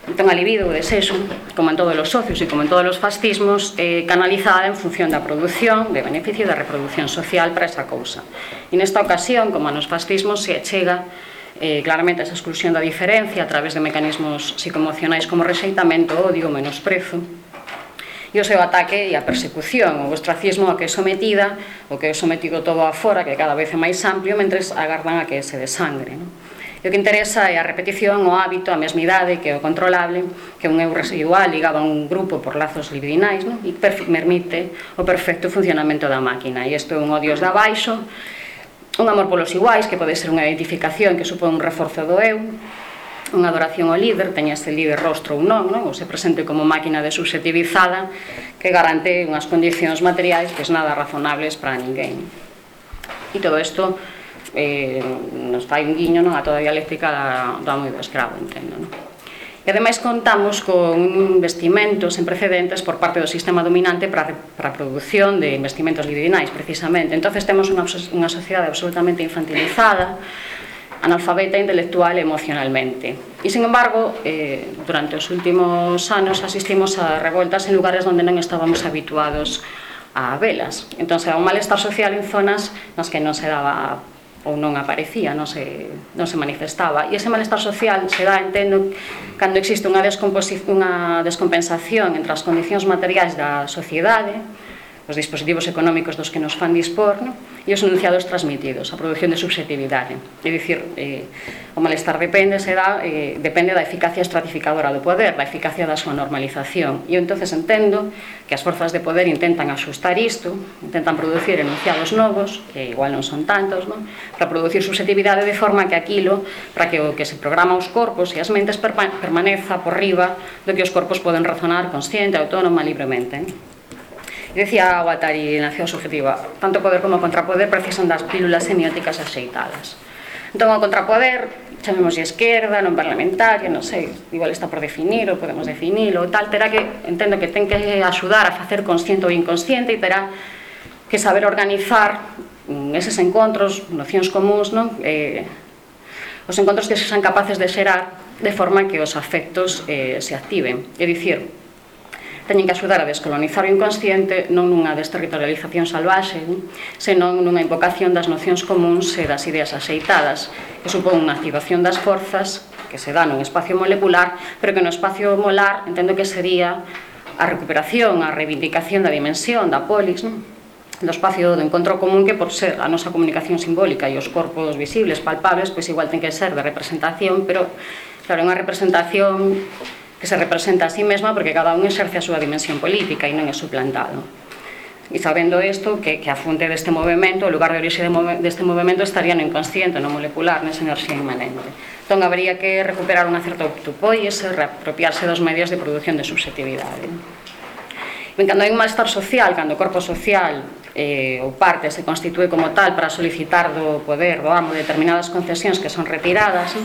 Entón, a libido, o desexo, como en todos os socios e como en todos os fascismos, eh, canalizada en función da produción, de beneficio e da reproducción social para esa cousa. E nesta ocasión, como nos fascismos, se achega eh, claramente esa exclusión da diferencia a través de mecanismos psicoemocionais como rexeitamento, odio, menosprezo e o seu ataque e a persecución, o ostracismo a que é sometida, o que é sometido todo afora, que cada vez é máis amplio, mentre agardan a que se desangre. Non? E o que interesa é a repetición, o hábito, a mesmidade, que é o controlable, que é un eu residual ligado a un grupo por lazos libidinais, non? e permite o perfecto funcionamento da máquina. E isto é un odios da baixo, un amor polos iguais, que pode ser unha identificación que supón un reforzo do eu, unha adoración ao líder, teña este líder rostro ou non, non? ou se presente como máquina de subjetivizada que garante unhas condicións materiais que es nada razonables para ninguén. E todo isto eh, nos fai un guiño non? a toda a dialéctica da, do amo e do escravo, entendo. Non? E ademais contamos con investimentos en precedentes por parte do sistema dominante para, para a produción de investimentos libidinais, precisamente. entonces temos unha, unha sociedade absolutamente infantilizada, analfabeta intelectual e emocionalmente. E, sin embargo, eh, durante os últimos anos asistimos a revoltas en lugares onde non estábamos habituados a velas. Entón, se un malestar social en zonas nas que non se daba ou non aparecía, non se, non se manifestaba. E ese malestar social se dá, entendo, cando existe unha, unha descompensación entre as condicións materiais da sociedade, os dispositivos económicos dos que nos fan dispor, no? e os enunciados transmitidos, a produción de subjetividade. É dicir, eh, o malestar depende, se dá, eh, depende da eficacia estratificadora do poder, da eficacia da súa normalización. E eu entonces entendo que as forzas de poder intentan axustar isto, intentan producir enunciados novos, que igual non son tantos, non? para producir subjetividade de forma que aquilo, para que o que se programa os corpos e as mentes permaneza por riba do que os corpos poden razonar consciente, autónoma, libremente. Non? Decía Watari na acción subjetiva, tanto poder como contrapoder precisan das pílulas semióticas axeitadas. Entón, o contrapoder, chamemos de esquerda, non parlamentaria, non sei, igual está por definir, ou podemos definir, ou tal, terá que, entendo que ten que axudar a facer consciente ou inconsciente e terá que saber organizar mm, eses encontros, nocións comuns, non? Eh, os encontros que se sean capaces de xerar de forma que os afectos eh, se activen. É dicir, teñen que axudar a descolonizar o inconsciente non nunha desterritorialización salvaxe, senón nunha invocación das nocións comuns e das ideas axeitadas, que supón unha activación das forzas que se dá nun espacio molecular, pero que no espacio molar entendo que sería a recuperación, a reivindicación da dimensión, da polis, non? do espacio do encontro común que por ser a nosa comunicación simbólica e os corpos visibles, palpables, pois igual ten que ser de representación, pero claro, é unha representación que se representa a sí mesma porque cada un exerce a súa dimensión política e non é suplantado. E sabendo isto, que, que a fonte deste movimento, o lugar de orixe de move, deste movimento estaría no inconsciente, no molecular, nesa enerxía inmanente. Entón, habría que recuperar unha certa autopoiese, reapropiarse dos medios de produción de subjetividade. Ben, cando hai un malestar social, cando o corpo social eh, ou parte se constitúe como tal para solicitar do poder do amo determinadas concesións que son retiradas, eh,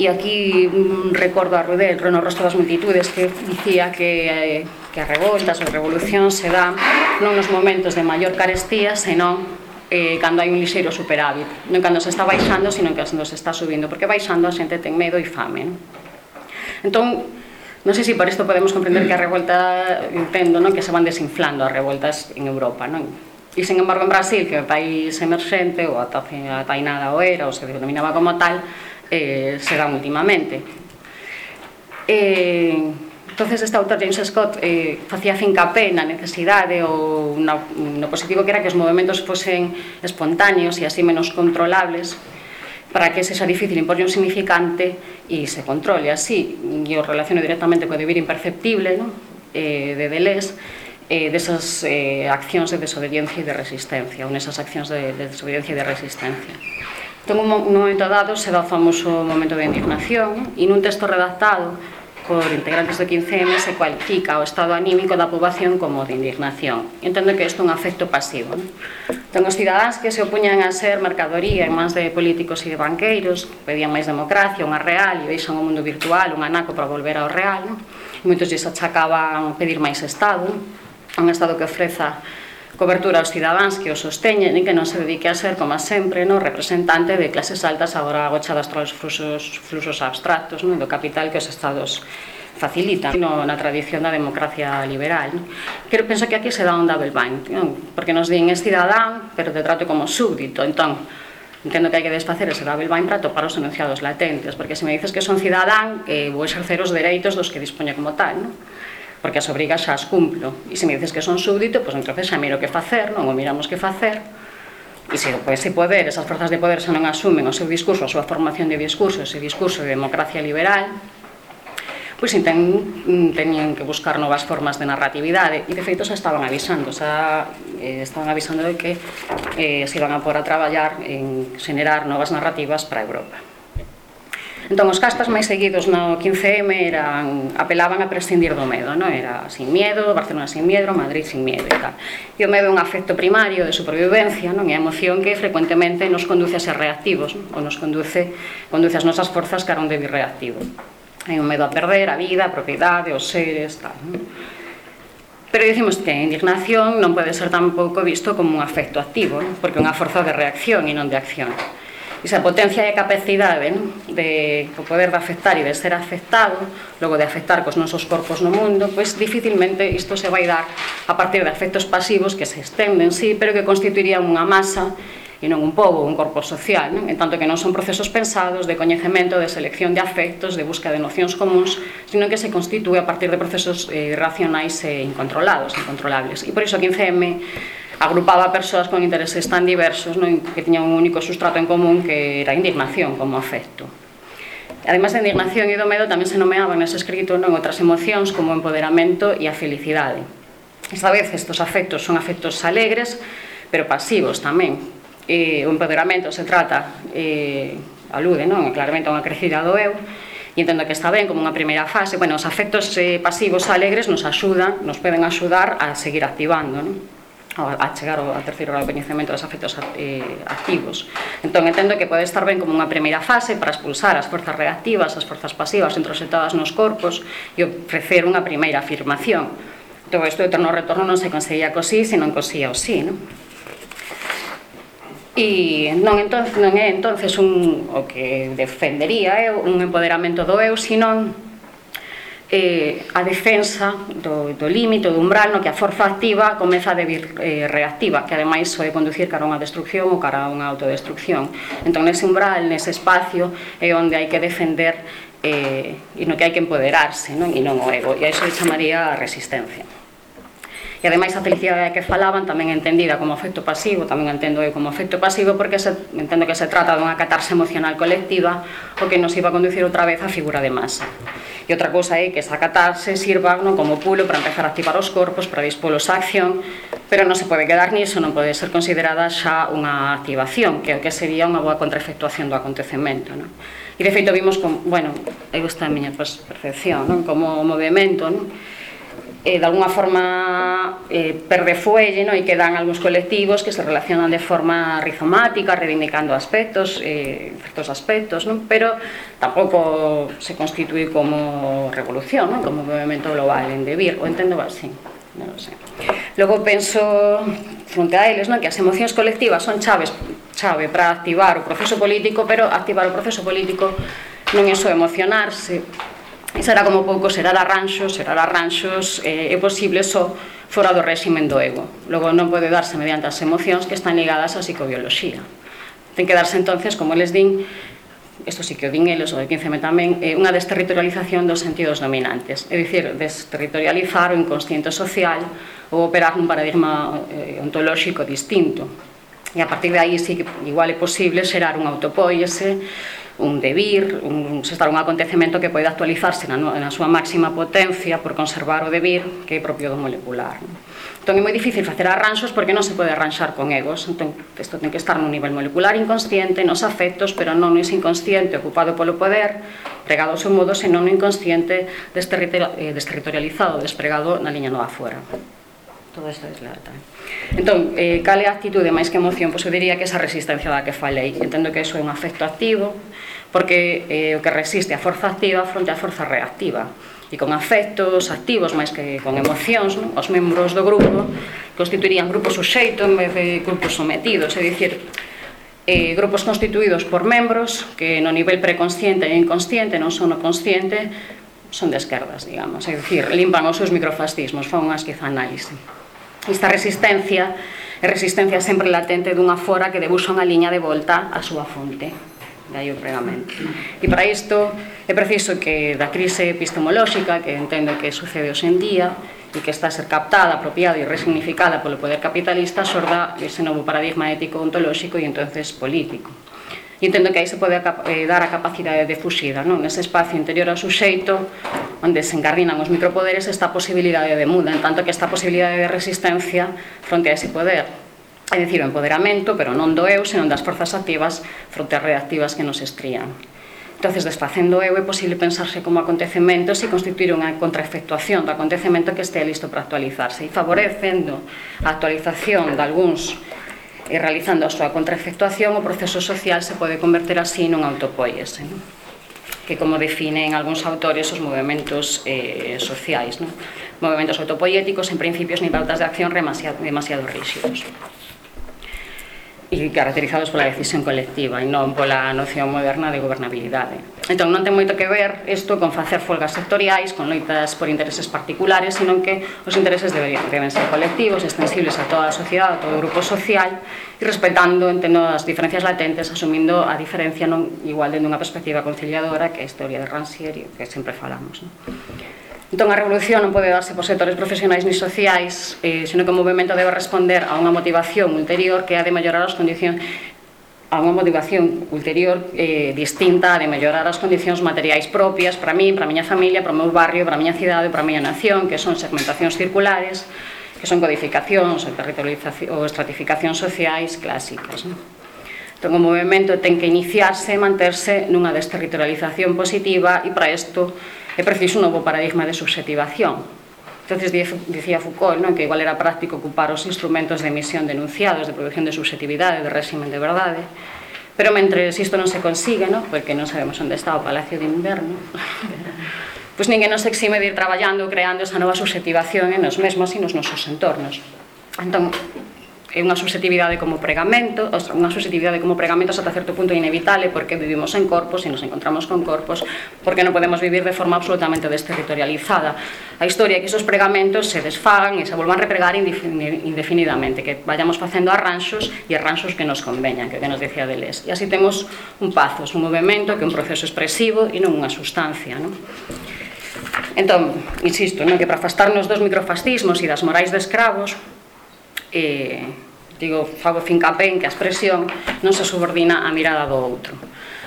E aquí mm, recordo a Rudel no rostro das multitudes que dicía que, eh, que a revoltas ou revolucións se dan non nos momentos de maior carestía, senón eh, cando hai un lixeiro superávit. Non cando se está baixando, sino cando se está subindo, porque baixando a xente ten medo e fame. Non? Entón, Non sei se por isto podemos comprender que a revolta, entendo, non? que se van desinflando as revoltas en Europa, non? E, sen embargo, en Brasil, que é un país emerxente, ou ata, ata nada o era, ou se denominaba como tal, eh, se dan últimamente. Eh, entonces este autor James Scott eh, facía fincapé na necesidade ou na, no positivo que era que os movimentos fosen espontáneos e así menos controlables para que sexa difícil imporlle un significante e se controle así e o relaciono directamente co deber imperceptible no? eh, de Deleuze eh, desas eh, accións de desobediencia e de resistencia, ou nesas accións de, de desobediencia e de resistencia. Ten un momento dado se dá o famoso momento de indignación e nun texto redactado por integrantes do 15M se cualifica o estado anímico da poboación como de indignación, entendo que isto é un afecto pasivo. Non? Entón, os cidadáns que se opuñan a ser mercadoría en mans de políticos e de banqueiros, pedían máis democracia, unha real, e veixan o mundo virtual, un anaco para volver ao real, non? e moitos lles achacaban pedir máis Estado, un Estado que ofreza cobertura aos cidadáns que o sosteñen e que non se dedique a ser, como sempre, no representante de clases altas agora agochadas tras os fluxos, fluxos abstractos no, do capital que os estados facilita no, na tradición da democracia liberal. Non? Pero penso que aquí se dá un double bind, non? porque nos din es cidadán, pero te trato como súbdito, entón, entendo que hai que desfacer ese double bind para topar os enunciados latentes, porque se me dices que son cidadán, eh, vou exercer os dereitos dos que dispoño como tal, non? porque as obrigas xa as cumplo. E se me dices que son súbdito, pois entonces xa miro que facer, non o miramos que facer. E se pois, o pues, ese poder, esas forzas de poder xa non asumen o seu discurso, a súa formación de discurso, ese discurso de democracia liberal, pois pues, ten, teñen que buscar novas formas de narratividade e de feito xa estaban avisando xa eh, estaban avisando de que eh, se iban a por a traballar en generar novas narrativas para Europa Entón, os castas máis seguidos no 15M eran, apelaban a prescindir do medo, non? Era sin miedo, Barcelona sin miedo, Madrid sin miedo e tal. E o medo é un afecto primario de supervivencia, non? É a emoción que frecuentemente nos conduce a ser reactivos, non? ou nos conduce, conduce as nosas forzas cara onde débil reactivo. Hai un medo a perder a vida, a propiedade, os seres, tal. Non? Pero dicimos que a indignación non pode ser tampouco visto como un afecto activo, non? porque é unha forza de reacción e non de acción esa potencia e capacidade non? de o poder de afectar e de ser afectado logo de afectar cos nosos corpos no mundo pois dificilmente isto se vai dar a partir de afectos pasivos que se estenden sí, pero que constituirían unha masa e non un pobo, un corpo social, non? en tanto que non son procesos pensados de coñecemento, de selección de afectos, de busca de nocións comuns, sino que se constitúe a partir de procesos eh, racionais e incontrolados, incontrolables. E por iso 15M agrupaba persoas con intereses tan diversos non? que tiñan un único sustrato en común que era a indignación como afecto. Ademais da indignación e do medo tamén se nomeaban nese escrito non outras emocións como o empoderamento e a felicidade. Esta vez estos afectos son afectos alegres, pero pasivos tamén. E o empoderamento se trata, e, alude non? claramente a unha crecida do eu, e entendo que está ben como unha primeira fase. Bueno, os afectos eh, pasivos alegres nos axudan, nos poden axudar a seguir activando. Non? a chegar ao terceiro grado de coñecemento dos afectos eh, activos. Entón, entendo que pode estar ben como unha primeira fase para expulsar as forzas reactivas, as forzas pasivas introsetadas nos corpos e ofrecer unha primeira afirmación. Todo isto de torno retorno non se conseguía cosí, senón cosía o sí, non? E non, entonces, non é entonces un, o que defendería é un empoderamento do eu, senón eh, a defensa do, do límite, do umbral no que a forza activa comeza a debir eh, reactiva, que ademais soe conducir cara a unha destrucción ou cara a unha autodestrucción. Entón, nese umbral, nese espacio, é onde hai que defender eh, e no que hai que empoderarse, non? e non o ego, e a iso chamaría a resistencia. E ademais a felicidade que falaban tamén entendida como efecto pasivo, tamén entendo eu como efecto pasivo porque se, entendo que se trata dunha catarse emocional colectiva o que nos iba a conducir outra vez á figura de masa. E outra cousa é que esa catarse sirva non como pulo para empezar a activar os corpos, para dispolos a acción, pero non se pode quedar niso, non pode ser considerada xa unha activación, que é o que sería unha boa contraefectuación do acontecemento. Non? E de feito vimos, con, bueno, aí está a miña pues, percepción, non? como o movimento, non? eh, de alguna forma eh, perde fuelle ¿no? e quedan algúns colectivos que se relacionan de forma rizomática, reivindicando aspectos, eh, certos aspectos, non? pero tampouco se constituí como revolución, non? como movimento global en debir, o entendo así. Non sei. Logo penso fronte a eles non? que as emocións colectivas son chaves chave para activar o proceso político, pero activar o proceso político non é só emocionarse, será como pouco será arranxos, será arranxos, eh, é posible só fora do réximen do ego. Logo non pode darse mediante as emocións que están ligadas á psicobioloxía. Ten que darse entonces, como les din, isto sí que o din eles, o de 15 tamén, é unha desterritorialización dos sentidos dominantes, é dicir, desterritorializar o inconsciente social ou operar nun paradigma eh, ontolóxico distinto. E a partir de aí sí que igual é posible xerar unha autopóiese, un debir, un, se estar un acontecemento que pode actualizarse na, na súa máxima potencia por conservar o debir que é propio do molecular. Non? Entón é moi difícil facer arranxos porque non se pode arranxar con egos. Entón, isto ten que estar nun nivel molecular inconsciente, nos afectos, pero non no inconsciente ocupado polo poder, pregado ao seu modo, senón no inconsciente eh, desterritorializado, despregado na liña no afuera todo isto claro tamén. Entón, eh, cal é a actitude máis que emoción? Pois eu diría que esa resistencia da que falei. Entendo que iso é un afecto activo, porque eh, o que resiste a forza activa fronte á forza reactiva e con afectos activos máis que con emocións, non? os membros do grupo constituirían grupos suxeito en vez de grupos sometidos, é dicir, eh, grupos constituídos por membros que no nivel preconsciente e inconsciente non son o consciente son de esquerdas, digamos, é dicir, limpan os seus microfascismos, fan unha esquizanálise. Esta resistencia é resistencia sempre latente dunha fora que debuxa unha liña de volta á súa fonte dai o pregamento. E para isto é preciso que da crise epistemolóxica que entendo que sucede hoxe en día e que está a ser captada, apropiada e resignificada polo poder capitalista sorda ese novo paradigma ético ontolóxico e entonces político E entendo que aí se pode eh, dar a capacidade de fuxida, non? Nese espacio interior ao suxeito, onde se encarrinan os micropoderes, esta posibilidade de muda, en tanto que esta posibilidade de resistencia fronte a ese poder. É dicir, o empoderamento, pero non do eu, senón das forzas activas fronte ás reactivas que nos estrían. Entonces, desfacendo eu é posible pensarse como acontecemento se constituir unha contraefectuación do acontecemento que este listo para actualizarse e favorecendo a actualización de algúns e realizando a súa contraefectuación o proceso social se pode converter así nun autopoiese non? que como definen algúns autores os movimentos eh, sociais non? movimentos autopoéticos en principios nin pautas de acción demasiado, demasiado rígidos e caracterizados pola decisión colectiva e non pola noción moderna de gobernabilidade. Entón non ten moito que ver isto con facer folgas sectoriais, con loitas por intereses particulares, senón que os intereses deberían, deben ser colectivos, extensibles a toda a sociedade, a todo o grupo social e respetando entendo as diferencias latentes, asumindo a diferencia non igual dende unha perspectiva conciliadora que é a historia de Rancière que sempre falamos. Non? Entón, a revolución non pode darse por sectores profesionais ni sociais, eh, senón que o movimento debe responder a unha motivación ulterior que ha de mellorar as condicións a unha motivación ulterior eh, distinta de mellorar as condicións materiais propias para mí, para a miña familia, para o meu barrio, para a miña cidade, para a miña nación, que son segmentacións circulares, que son codificacións ou, ou estratificacións sociais clásicas. Non? Entón, o movimento ten que iniciarse e manterse nunha desterritorialización positiva e para isto é preciso un novo paradigma de subjetivación. Entonces dicía Foucault non? que igual era práctico ocupar os instrumentos de emisión denunciados, de producción de subjetividade, de régimen de verdade, pero mentre isto non se consigue, non? porque non sabemos onde está o Palacio de Inverno, pois ninguén nos exime de ir traballando, creando esa nova subjetivación en nos mesmos e nos nosos entornos. Entón, é unha subjetividade como pregamento, unha subjetividade como pregamento ata certo punto inevitable porque vivimos en corpos e nos encontramos con corpos porque non podemos vivir de forma absolutamente desterritorializada. A historia é que esos pregamentos se desfagan e se volvan a repregar indefinidamente, que vayamos facendo arranxos e arranxos que nos conveñan, que que nos decía Deleuze. E así temos un pazos, un movimento que é un proceso expresivo e non unha sustancia. Non? Entón, insisto, non que para afastarnos dos microfascismos e das morais de escravos, eh, digo, fago fincapé en que a expresión non se subordina á mirada do outro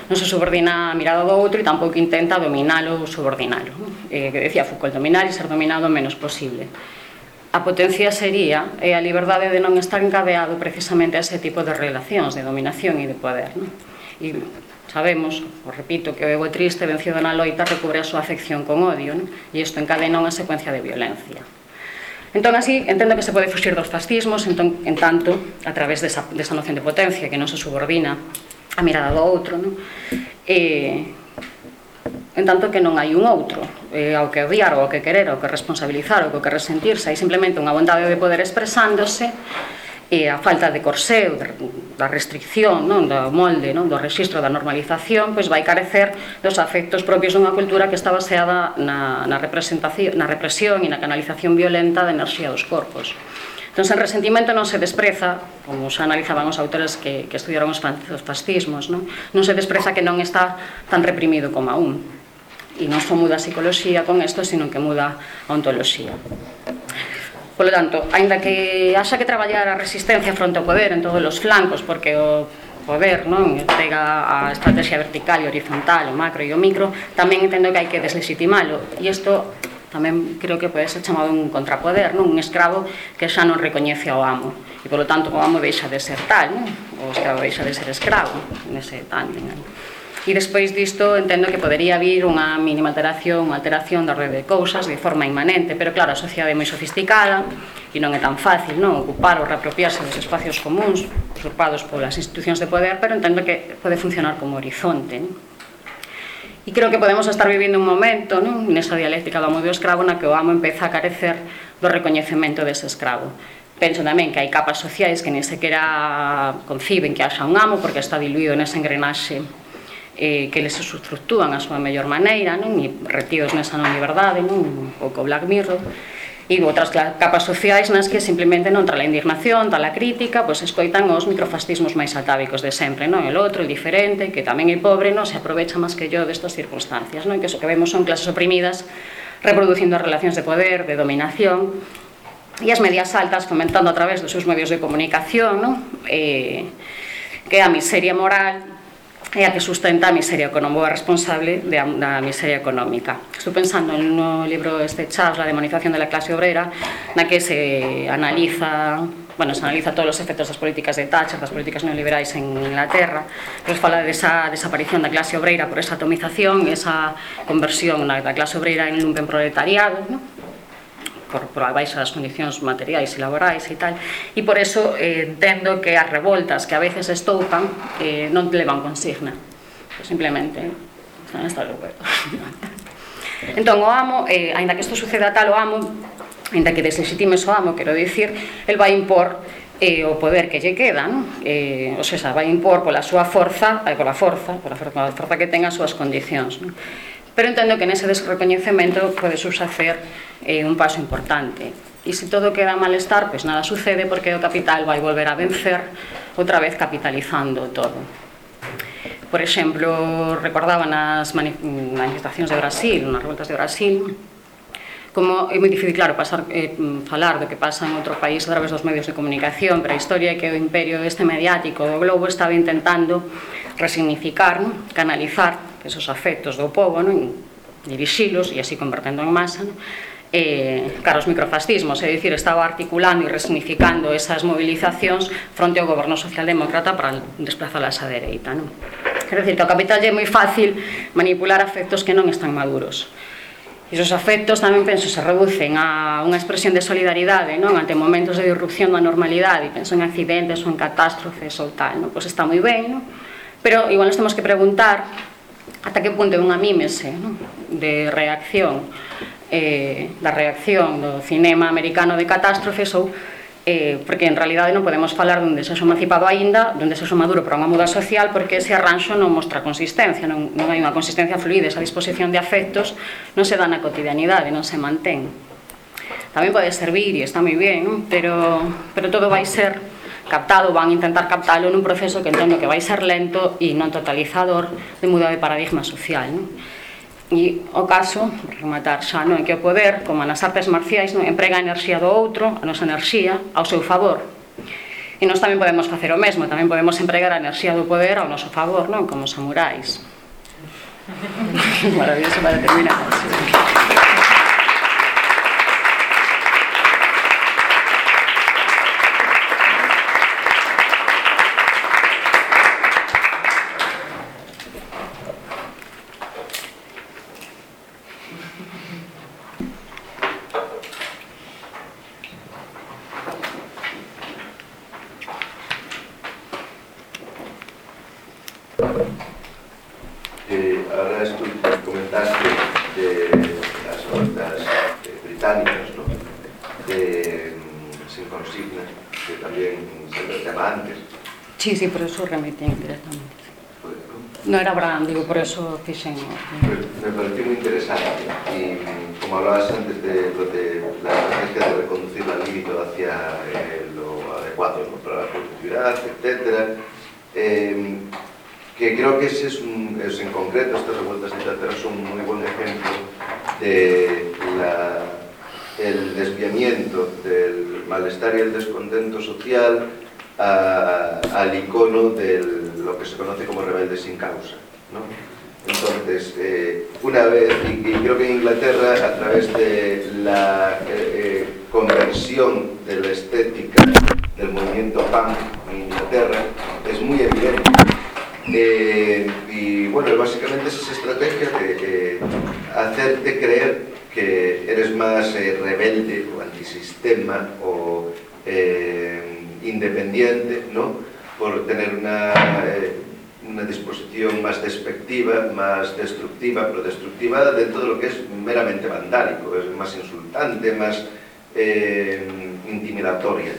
non se subordina a mirada do outro e tampouco intenta dominalo ou subordinalo eh, que decía Foucault, dominar e ser dominado o menos posible a potencia sería e a liberdade de non estar encadeado precisamente a ese tipo de relacións de dominación e de poder non? e sabemos, o repito, que o ego triste vencido na loita recubre a súa afección con odio non? e isto encadena unha secuencia de violencia Entón, así, entendo que se pode fuxir dos fascismos, entón, en tanto, a través desa, desa noción de potencia que non se subordina a mirada do outro, non? E, en tanto que non hai un outro, eh, ao que odiar, ao que querer, ao que responsabilizar, ao que resentirse, hai simplemente unha vontade de poder expresándose e a falta de corseu, da restricción, non do molde, non do rexistro da normalización, pois vai carecer dos afectos propios dunha cultura que está baseada na, na, representación, na represión e na canalización violenta da enerxía dos corpos. Entón, sen resentimento non se despreza, como xa analizaban os autores que, que estudiaron os fascismos, non? non se despreza que non está tan reprimido como aún. E non só muda a psicología con isto, sino que muda a ontoloxía. Polo tanto, aínda que haxa que traballar a resistencia fronte ao poder en todos os flancos, porque o poder non pega a estrategia vertical e horizontal, o macro e o micro, tamén entendo que hai que deslegitimalo. E isto tamén creo que pode ser chamado un contrapoder, non? un escravo que xa non recoñece ao amo. E, polo tanto, o amo deixa de ser tal, non? o escravo deixa de ser escravo, nese tan, non? E despois disto entendo que podería vir unha mínima alteración, unha alteración da rede de cousas de forma inmanente, pero claro, a sociedade é moi sofisticada e non é tan fácil, non, ocupar ou reapropiarse dos espacios comuns usurpados polas institucións de poder, pero entendo que pode funcionar como horizonte. Non? E creo que podemos estar vivindo un momento non? nesa dialéctica do amo e do escravo na que o amo empeza a carecer do recoñecemento dese escravo. Penso tamén que hai capas sociais que nin sequera conciben que haxa un amo porque está diluído nesa engrenaxe eh, que les usufructúan a súa mellor maneira, non? E retíos nesa non liberdade, non? Un pouco Black Mirror e outras capas sociais nas que simplemente non tra a indignación, tra a crítica, pois escoitan os microfascismos máis atávicos de sempre, non? El outro, el diferente, que tamén é pobre, non? Se aprovecha máis que yo destas circunstancias, non? Que o que vemos son clases oprimidas reproducindo as relacións de poder, de dominación, e as medias altas fomentando a través dos seus medios de comunicación, non? Eh, que a miseria moral é a que sustenta a miseria económica, responsable de, da miseria económica. Estou pensando no libro este Charles, La demonización de la clase obrera, na que se analiza bueno, se analiza todos os efectos das políticas de Thatcher, das políticas neoliberais en Inglaterra, pero se fala desa desaparición da clase obreira por esa atomización, esa conversión da clase obreira en lumpen proletariado, non? por, por a baixa das condicións materiais e laborais e tal, e por eso eh, entendo que as revoltas que a veces estoupan eh, non levan consigna, pues simplemente eh, están estar de acordo. entón, o amo, eh, ainda que isto suceda tal, o amo, ainda que deslegitimes o amo, quero dicir, el vai impor eh, o poder que lle queda, non? Eh, ou seja, vai impor pola súa forza, eh, pola forza, pola forza, pola forza que ten as súas condicións, non? Pero entendo que nese desrecoñecemento podes facer eh, un paso importante. E se todo queda malestar, pois pues nada sucede porque o capital vai volver a vencer outra vez capitalizando todo. Por exemplo, recordaba nas manifestacións de Brasil, nas revoltas de Brasil, como é moi difícil, claro, pasar, eh, falar do que pasa en outro país a través dos medios de comunicación, pero a historia é que o imperio este mediático do globo estaba intentando resignificar, non? canalizar esos afectos do povo, non? dirixilos e así convertendo en masa, non? eh, cara os microfascismos, é dicir, estaba articulando e resignificando esas movilizacións fronte ao goberno socialdemócrata para desplazalas á dereita. Non? É dicir, que ao capital é moi fácil manipular afectos que non están maduros. E esos afectos tamén penso se reducen a unha expresión de solidaridade non ante momentos de disrupción da normalidade, penso en accidentes ou en catástrofes ou tal, non? pois está moi ben, non? Pero igual nos temos que preguntar ata que punto é unha mímese non? de reacción eh, da reacción do cinema americano de catástrofes ou eh, porque en realidade non podemos falar dun desexo emancipado aínda, dun desexo maduro para unha muda social porque ese arranxo non mostra consistencia non, non hai unha consistencia fluida esa disposición de afectos non se dá na cotidianidade non se mantén tamén pode servir e está moi bien non? pero, pero todo vai ser captado, van intentar captalo nun proceso que entendo que vai ser lento e non totalizador de muda de paradigma social. Non? E o caso, rematar xa, non é que o poder, como nas artes marciais, non emprega a enerxía do outro, a nosa enerxía, ao seu favor. E nós tamén podemos facer o mesmo, tamén podemos empregar a enerxía do poder ao noso favor, non? Como samurais. Maravilloso para terminar. Sí. Remitín directamente. No era Abraham, digo, por eso fixen... Pues me pareció muy interesante y como hablabas antes de, de la estrategia de reconducir al límite hacia eh, lo adecuado ¿no? para la productividad, etc. Eh, que creo que ese es, un, es en concreto, estas revueltas de Inglaterra son un muy buen ejemplo de la, el desviamiento del malestar y el descontento social al icono de lo que se conoce como rebelde sin causa. ¿no? Entonces, eh, una vez, y, creo que en Inglaterra, a través de la eh, conversión de la estética del movimiento punk en Inglaterra, es muy evidente. Eh, y bueno, básicamente es esa estrategia de hacerte creer que eres más rebelde o antisistema o independiente, ¿no? por tener una, eh, una disposición más despectiva, más destructiva, pero destructiva de todo lo que es meramente vandálico, es más insultante, más eh, intimidatoria.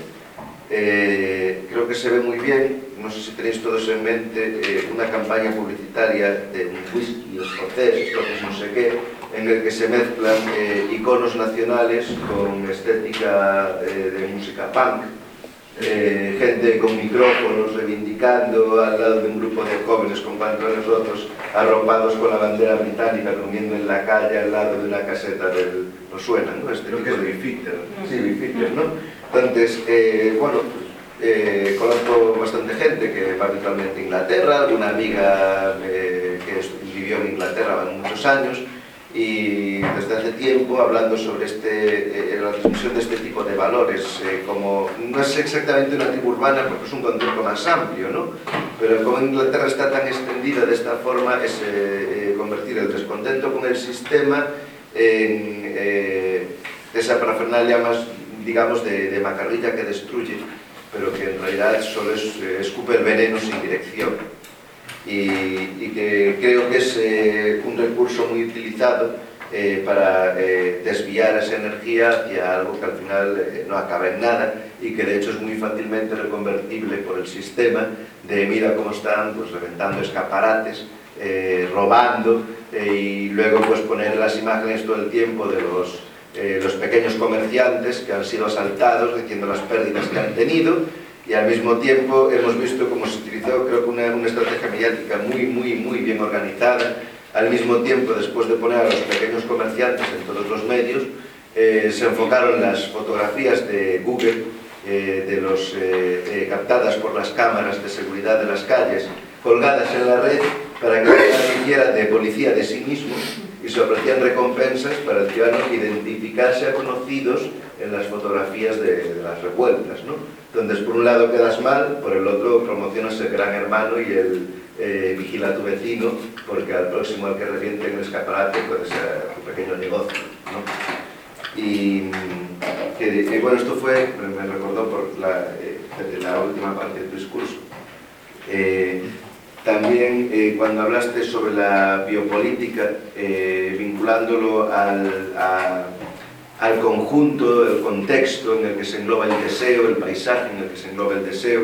Eh, creo que se ve muy bien, no sé si tenéis todos en mente, eh, una campaña publicitaria de un whisky escocés, no sé qué, en el que se mezclan eh, iconos nacionales con estética eh, de música punk, eh, gente con micrófonos reivindicando al lado de un grupo de jóvenes con pantalones rotos arropados con la bandera británica comiendo en la calle al lado de una caseta del... ¿No suena, no? Este Creo que es de... Bifitter. Sí, Bifitter, ¿no? Entonces, eh, bueno, eh, conozco bastante gente que va habitualmente a Inglaterra, una amiga eh, que vivió en Inglaterra hace muchos años, y desde hace tiempo hablando sobre este, eh, la transmisión de este tipo de valores, eh, como no es exactamente una tribu urbana porque es un concepto más amplio, ¿no? pero como Inglaterra está tan extendida de esta forma es eh, convertir el descontento con el sistema en esa parafernalia más, digamos, de, de macarrilla que destruye, pero que en realidad solo es, escupe el veneno sin dirección y, que creo que es eh, un recurso muy utilizado eh, para eh, desviar esa energía hacia algo que al final no acaba en nada y que de hecho es muy fácilmente reconvertible por el sistema de mira cómo están pues reventando escaparates robando y luego pues poner las imágenes todo el tiempo de los, los pequeños comerciantes que han sido asaltados diciendo las pérdidas que han tenido y al mismo tiempo hemos visto cómo se utilizó, creo que una, una estrategia mediática muy, muy, muy bien organizada. Al mismo tiempo, después de poner a los pequeños comerciantes en todos los medios, eh, se enfocaron las fotografías de Google, eh, de los, eh, eh captadas por las cámaras de seguridad de las calles, colgadas en la red para que nadie hiciera de policía de sí mismo y se ofrecían recompensas para el ciudadano identificarse a conocidos en las fotografías de, las revueltas. ¿no? Entonces, por un lado quedas mal, por el otro promocionas el gran hermano y el eh, vigila a tu vecino, porque al próximo al que reviente en el escaparate puede ser tu pequeño negocio. ¿no? Y, bueno, esto fue, me recordó por la, eh, última parte de tu discurso. Eh, también eh, cuando hablaste sobre la biopolítica, eh, vinculándolo al, a, al conjunto, el contexto en el que se engloba el deseo, el paisaje en el que se engloba el deseo,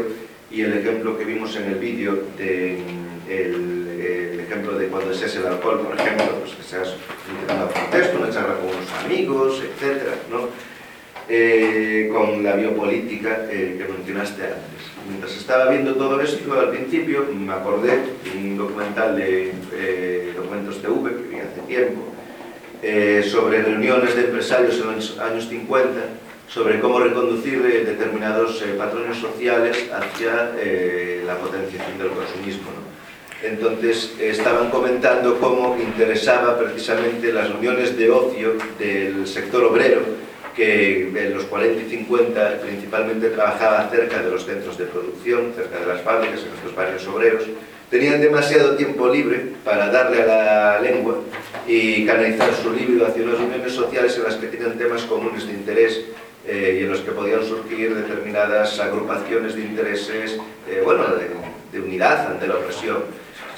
y el ejemplo que vimos en el vídeo de el, ejemplo de cuando deseas el alcohol, por ejemplo, pues que seas utilizando a contexto, una charla con unos amigos, etcétera, ¿no? Eh, con la biopolítica que mencionaste antes. Mientras estaba viendo todo esto, al principio me acordé de un documental de eh, Documentos TV que vi hace tiempo, eh, sobre reuniones de empresarios en los años 50, sobre cómo reconducir eh, determinados eh, patrones sociales hacia eh, la potenciación del consumismo. ¿no? Entonces estaban comentando cómo interesaba precisamente las uniones de ocio del sector obrero, que en los 40 y 50 principalmente trabajaba cerca de los centros de producción, cerca de las fábricas, en estos barrios obreros, tenían demasiado tiempo libre para darle a la lengua y canalizar su líbido hacia unas uniones sociales en las que tenían temas comunes de interés eh, y en los que podían surgir determinadas agrupaciones de intereses, eh, bueno, de, de unidad ante la opresión.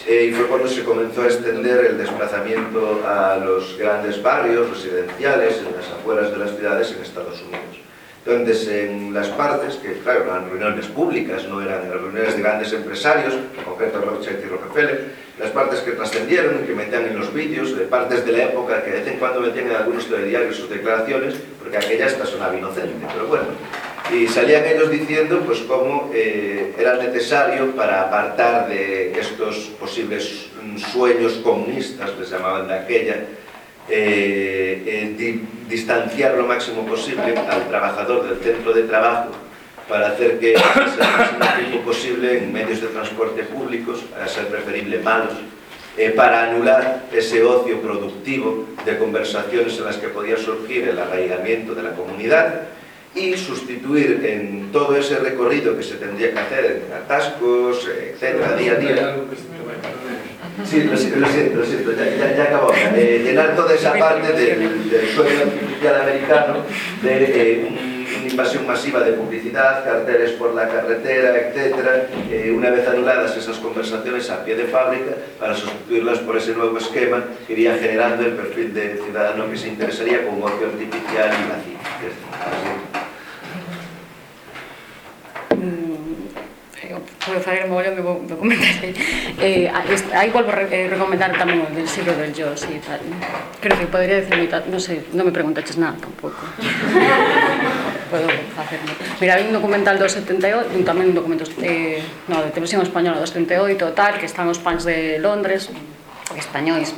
Eh, y fue cuando se comenzó a extender el desplazamiento a los grandes barrios residenciales en las afueras de las ciudades en Estados Unidos. Entonces, en las partes, que claro, eran reuniones públicas, no eran reuniones de grandes empresarios, en concreto Rothschild y Rockefeller, las partes que trascendieron y que metían en los vídeos de partes de la época que de vez en cuando metían en algunos telediarios sus declaraciones, porque aquella esta sonaba inocente, pero bueno, y salían ellos diciendo pues cómo eh, era necesario para apartar de estos posibles sueños comunistas, les llamaban de aquella, eh, eh, di, distanciar lo máximo posible al trabajador del centro de trabajo para hacer que sea el máximo tiempo posible en medios de transporte públicos, a ser preferible malos, eh, para anular ese ocio productivo de conversaciones en las que podía surgir el arraigamiento de la comunidad y sustituir en todo ese recorrido que se tendría que hacer en atascos, etcétera, día a día. Sí, lo siento, lo siento, lo siento ya, ya, ya acabó. Eh, llenar toda esa parte del, del sueño artificial americano de eh, una invasión masiva de publicidad, carteles por la carretera, etcétera, eh, una vez anuladas esas conversaciones a pie de fábrica para sustituirlas por ese nuevo esquema que iría generando el perfil de ciudadano que se interesaría con un ocio artificial y vacío. Pode facer mogollón de documentais eh, aí volvo a re, eh, recomendar tamén o del siglo del yo sí, tal. creo que podría decir mitad non sei, non me preguntaches nada tampouco podo facerlo mira, hai un documental do 78 un, tamén un documento eh, no, de televisión española do 78 tal, que están os pans de Londres españois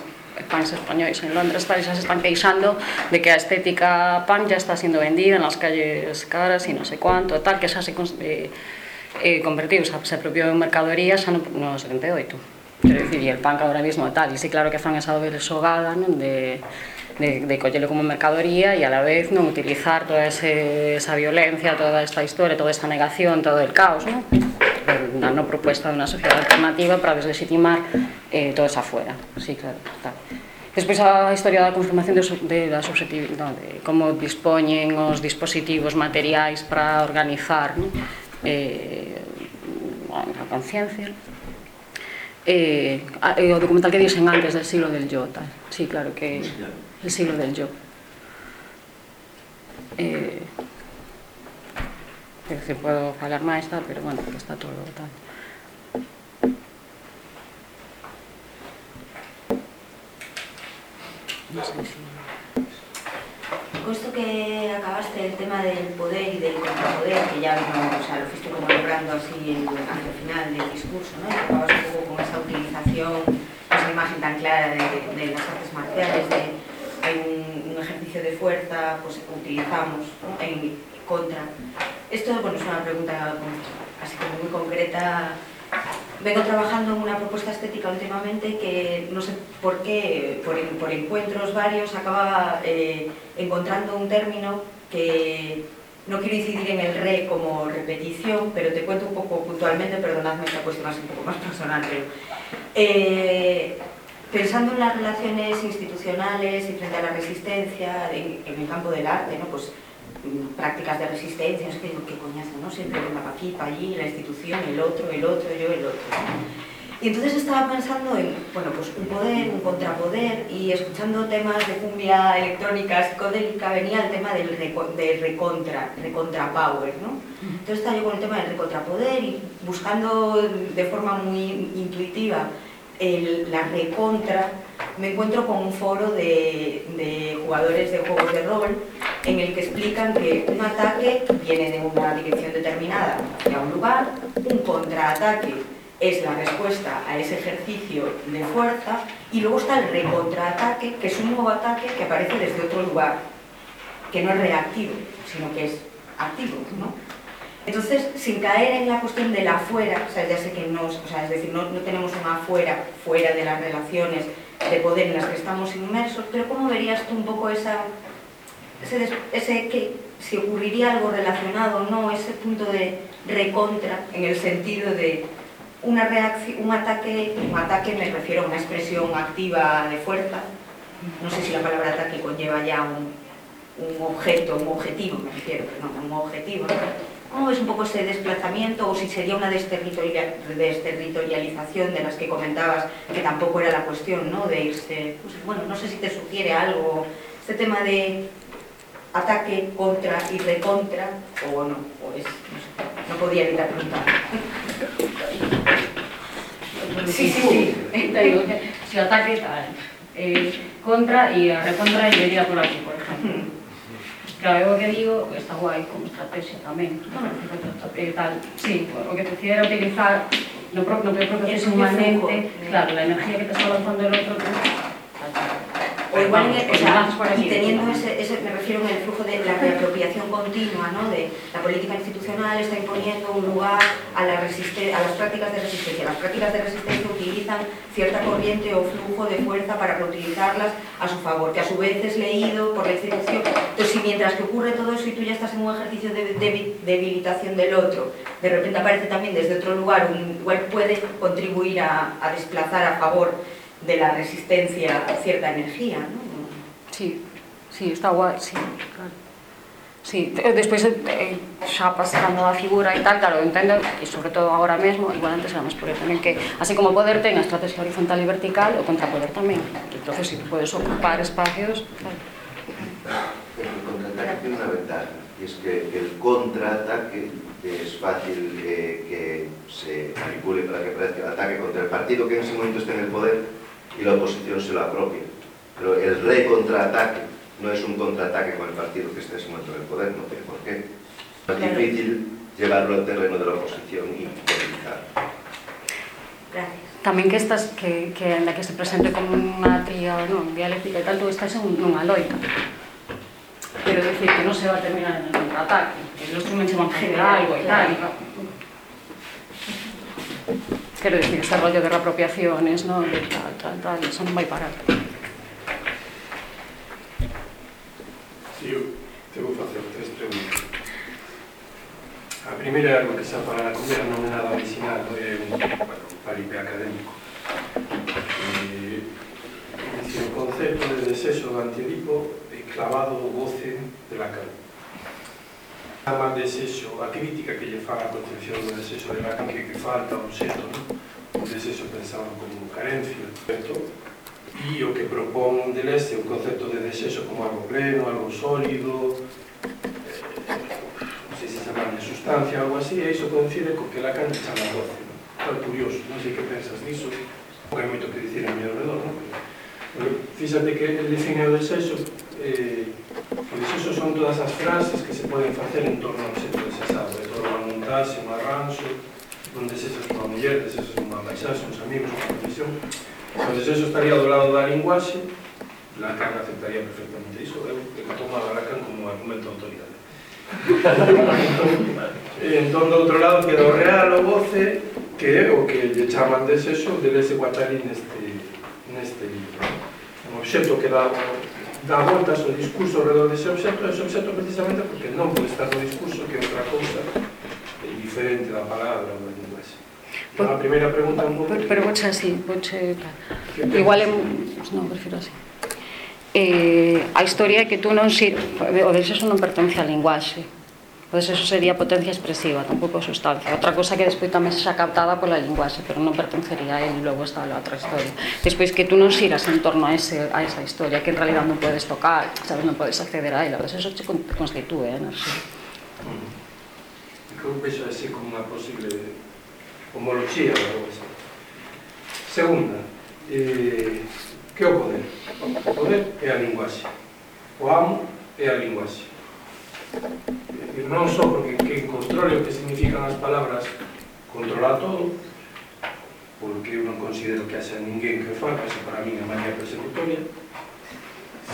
pans españois en Londres tal, xa se están queixando de que a estética pan ya está sendo vendida nas calles caras e non sei cuánto tal, que xa se eh, eh, convertiuse, se apropiou en mercadoría xa no, no 78. Quero dicir, e el pan que agora mismo tal, e sí, claro que fan esa doble xogada, non, de, de, de collelo como mercadoría e a la vez non utilizar toda ese, esa violencia, toda esta historia, toda esta negación, todo el caos, non? da no propuesta de unha sociedade alternativa para deslegitimar eh, todo esa fuera. Sí, claro, tal. Despois a historia da confirmación de, de, da subjetividade, no, de como dispoñen os dispositivos materiais para organizar, non? Eh, a conciencia eh, eh, o documental que dixen antes del siglo del yo tal. sí, claro que el siglo del yo. Eh, que puedo falar máis tal, pero bueno, que está todo tal. No sé si esto que acabaste el tema del poder y del contrapoder, que ya lo fuiste como logrando así hacia el final del discurso, ¿no? Y acabas un poco con esa utilización, esa imagen tan clara de, las artes marciales, de hay un, ejercicio de fuerza, pues utilizamos en contra. Esto, bueno, es una pregunta así como muy concreta vengo trabajando en una propuesta estética últimamente que no sé por qué, por, por encuentros varios, acaba eh, encontrando un término que no quiero incidir en el re como repetición, pero te cuento un poco puntualmente, perdonadme esta cuestión es un poco más personal, pero eh, pensando en las relaciones institucionales y frente a la resistencia en, en el campo del arte, ¿no? pues prácticas de resistencia, es que digo, qué coñazo, ¿no? Siempre venga para aquí, para allí, la institución, el otro, el otro, yo, el otro. Y entonces estaba pensando en, bueno, pues un poder, un contrapoder, y escuchando temas de cumbia electrónica, psicodélica, venía el tema del, del recontra, recontra power, ¿no? Entonces estaba yo con el tema del recontrapoder y buscando de forma muy intuitiva el, la recontra, me encuentro con un foro de, de, jugadores de juegos de rol en el que explican que un ataque viene de una dirección determinada hacia un lugar, un contraataque es la respuesta a ese ejercicio de fuerza y luego está el recontraataque, que es un nuevo ataque que aparece desde otro lugar que no es reactivo, sino que es activo, ¿no? Entonces, sin caer en la cuestión de la fuera, o sea, ya sé que no, o sea, es decir, no, no tenemos una afuera, fuera de las relaciones de poder en las que estamos inmersos, pero ¿cómo verías tú un poco esa, ese, que si ocurriría algo relacionado o no, ese punto de recontra, en el sentido de una reacción, un ataque, un ataque me refiero a una expresión activa de fuerza, no sé si la palabra ataque conlleva ya un, un objeto, un objetivo, me refiero, no, un objetivo, ¿no? ¿Cómo es un poco ese desplazamiento o si sería una desterritorialización de las que comentabas, que tampoco era la cuestión, ¿no? De irse, pues, bueno, no sé si te sugiere algo, este tema de ataque contra y recontra, o no, o es, no, sé, no podía evitar preguntar. Sí, sí, sí. Si ataque tal, eh, contra y recontra iría por aquí, por ejemplo. Claro, eu o que digo, está guai como estrategia tamén. Bueno, eh, tal, sí, o que te era utilizar no propio, no propio proceso humanamente, claro, la energía que te está lanzando el otro, tal, tal. O igual, en el, o sea, y teniendo ese, ese, me refiero en el flujo de la reapropiación continua, ¿no? de la política institucional está imponiendo un lugar a, la a las prácticas de resistencia. Las prácticas de resistencia utilizan cierta corriente o flujo de fuerza para reutilizarlas a su favor, que a su vez es leído por la institución. Entonces, si mientras que ocurre todo eso y tú ya estás en un ejercicio de, de debilitación del otro, de repente aparece también desde otro lugar, un, igual puede contribuir a, a desplazar a favor de la resistencia a cierta energía, ¿no? Sí, sí, está guai, sí, claro. Sí, despois eh, xa pasando a figura e tal, claro, entendo, e sobre todo agora mesmo, igual antes era máis porque tamén que, así como o poder ten a estrategia horizontal e vertical, o contrapoder tamén. Entón, si tú podes ocupar espacios, claro. El contraataque tiene una ventaja, y es que el contraataque es fácil eh, que se manipule para que parezca ataque contra el partido que en ese momento esté en el poder y la oposición se lo apropia. Pero el recontraataque no es un contraataque con el partido que esté en ese momento en el poder, no tiene por qué. Es difícil llevarlo al terreno de la oposición y politizar. Gracias. Tamén que estas que, que en la que se presente como unha tría non, dialéctica e tal, tú estás en unha loita. Pero decir que non se va a terminar en el contraataque, que los instrumentos van a generar algo e tal. Quero decir, este rollo de reapropiaciones, ¿no? de tal, 전단이 정말 sí, Eu devo facer tres preguntas. A primeira é algo que xa para comer non é nada original, é un bueno, paripe académico. E, si o concepto de desexo do antiedipo é clavado o goce de Lacan. Chama desexo a crítica que lle fa a concepción do desexo de Lacan que, que falta o xeto, non? os desexos pensaban como carencia. E o que propón Deleuze é un concepto de desexo como algo pleno, algo sólido, eh, non sei se chaman de sustancia, algo así, e iso coincide co que Lacan chama doce. É curioso, non sei que pensas disso, non hai moito que dicir a mi alrededor, non? Fíxate que el dicen o desexo, eh, o desexo son todas as frases que se poden facer en torno ao objeto desexado, en torno a un montaxe, un arranxo, non desexas unha muller, desexas unha paisaxe, uns amigos, unha profesión. O desexo estaría do lado da linguaxe, Lacan aceptaría perfectamente iso, eu tomo a Lacan como argumento de autoridade. entón, entón, do outro lado, que o real o voce, que é o que lle chaman desexo, de lese Guattari neste, neste libro. Un obxecto que dá dá voltas o discurso alrededor dese obxecto, ese obxecto precisamente porque non pode estar no discurso que é outra cousa diferente da palabra, Por, a primeira pregunta un pouco... Pero, pero voxe así, voxe... Igual é... Non, prefiro así. Eh, a historia é que tú non sir... O desexo non pertence á linguaxe. O desexo sería potencia expresiva, tampouco sustancia. Outra cosa que despois tamén se xa captada pola linguaxe, pero non pertencería a él, logo está a outra historia. Despois que tú non xiras en torno a, ese, a esa historia, que en realidad non podes tocar, sabes, non podes acceder a ela, o desexo te constitúe, eh, non sei. Eu vexo así como unha posible homoloxía ou algo así. Segunda, eh, que é o poder? O poder é a linguaxe. O amo é a linguaxe. E non só porque que controle o que significan as palabras controla todo, porque eu non considero que haxa ninguén que o faca, se para min é manía persecutoria,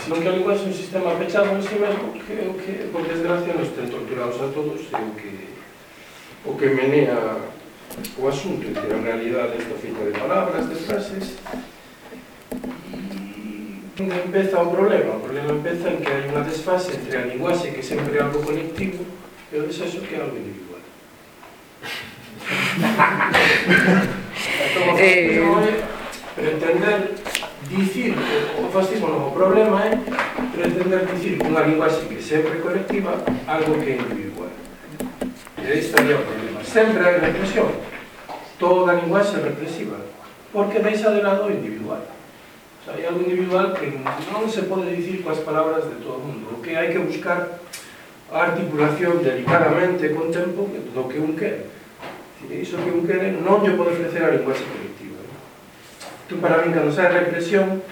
senón que a linguaxe é un sistema pechado en si sí mesmo que, que por desgracia nos ten torturados a todos e o que, o que menea o asunto e que a realidade está feita de palabras, de frases onde empeza o problema? O problema empeza en que hai unha desfase entre a linguaxe que sempre é algo colectivo e o desexo que é algo individual. Eh, eh... pero entender dicir o fascismo non o problema é pero entender dicir unha linguaxe que sempre é colectiva algo que é individual. E aí estaría o problema sempre hai represión. Toda a linguaxe é represiva, porque deixa de lado o individual. O sea, hai algo individual que non se pode dicir coas palabras de todo o mundo, o que hai que buscar a articulación delicadamente con tempo do que un quere. E iso que un quere non lle pode ofrecer a linguaxe colectiva. Tú entón, para mí, cando sai represión,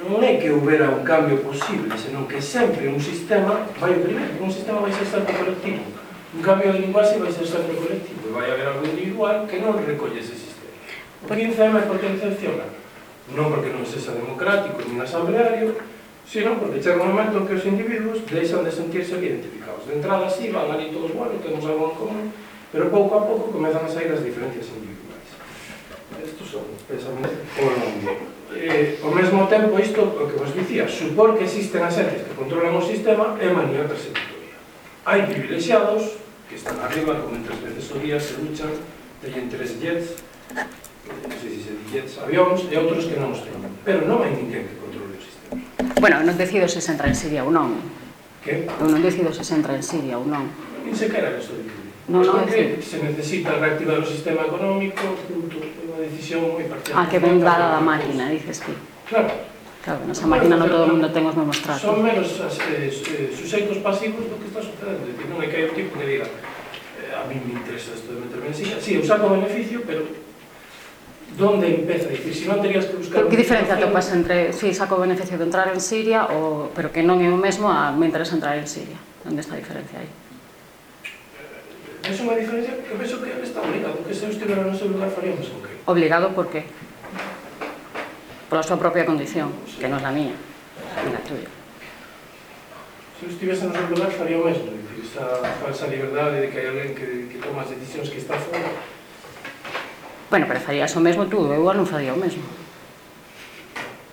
non é que houbera un cambio posible, senón que sempre un sistema vai primeiro, un sistema vai ser sempre colectivo Un cambio de linguaxe vai ser sempre colectivo e vai haber algo individual que non recolle ese sistema. O 15 é máis porque decepciona. Non porque non sexa democrático nin asambleario, sino porque chega un momento en que os individuos deixan de sentirse identificados. De entrada sí, van ali todos, bueno, temos algo en común, pero pouco a pouco comezan a sair as diferencias individuais. Estos son pensamentos o mundo eh, ao mesmo tempo isto o que vos dicía, supor que existen as entes que controlan o sistema é manía persecutoria. Hai privilexiados que están arriba, como entre as pensorías se luchan, teñen tres jets, non sei se jets avións, e outros que non os teñen. Pero non hai ninguén que controle o sistema. Bueno, non decido se se entra en Siria ou non. Que? Eu non decido se se entra en Siria ou non. Nin sequera que estou dicindo. Non, non, que se necesita reactivar o sistema económico, punto, é unha decisión moi parcial. Ah, que ven dada da máquina, dices que. Claro. Claro, nesa máquina non todo o mundo ten os mesmos tratos. Son menos eh, eh, suxeitos pasivos do que está sucedendo. Dicir, non é que hai un tipo que diga eh, a mí me interesa isto de meterme en silla. Sí, eu saco beneficio, pero Donde empeza? Dicir, si non terías que buscar... Que diferencia topas entre, si saco beneficio de entrar en Siria, o, pero que non é o mesmo a me interesa entrar en Siria? Onde está a diferencia aí? Eh, eh, é unha diferencia que penso que está obligado, que se eu estivera no seu lugar faríamos o okay. que? Obligado por que? pola súa propia condición, que non é a mía, é a tuya. Se eu estivese no seu lugar, faría o mesmo, esa falsa liberdade de que hai alguén que, que toma as decisións que está fora. Bueno, pero farías o mesmo tú, eu non faría o mesmo.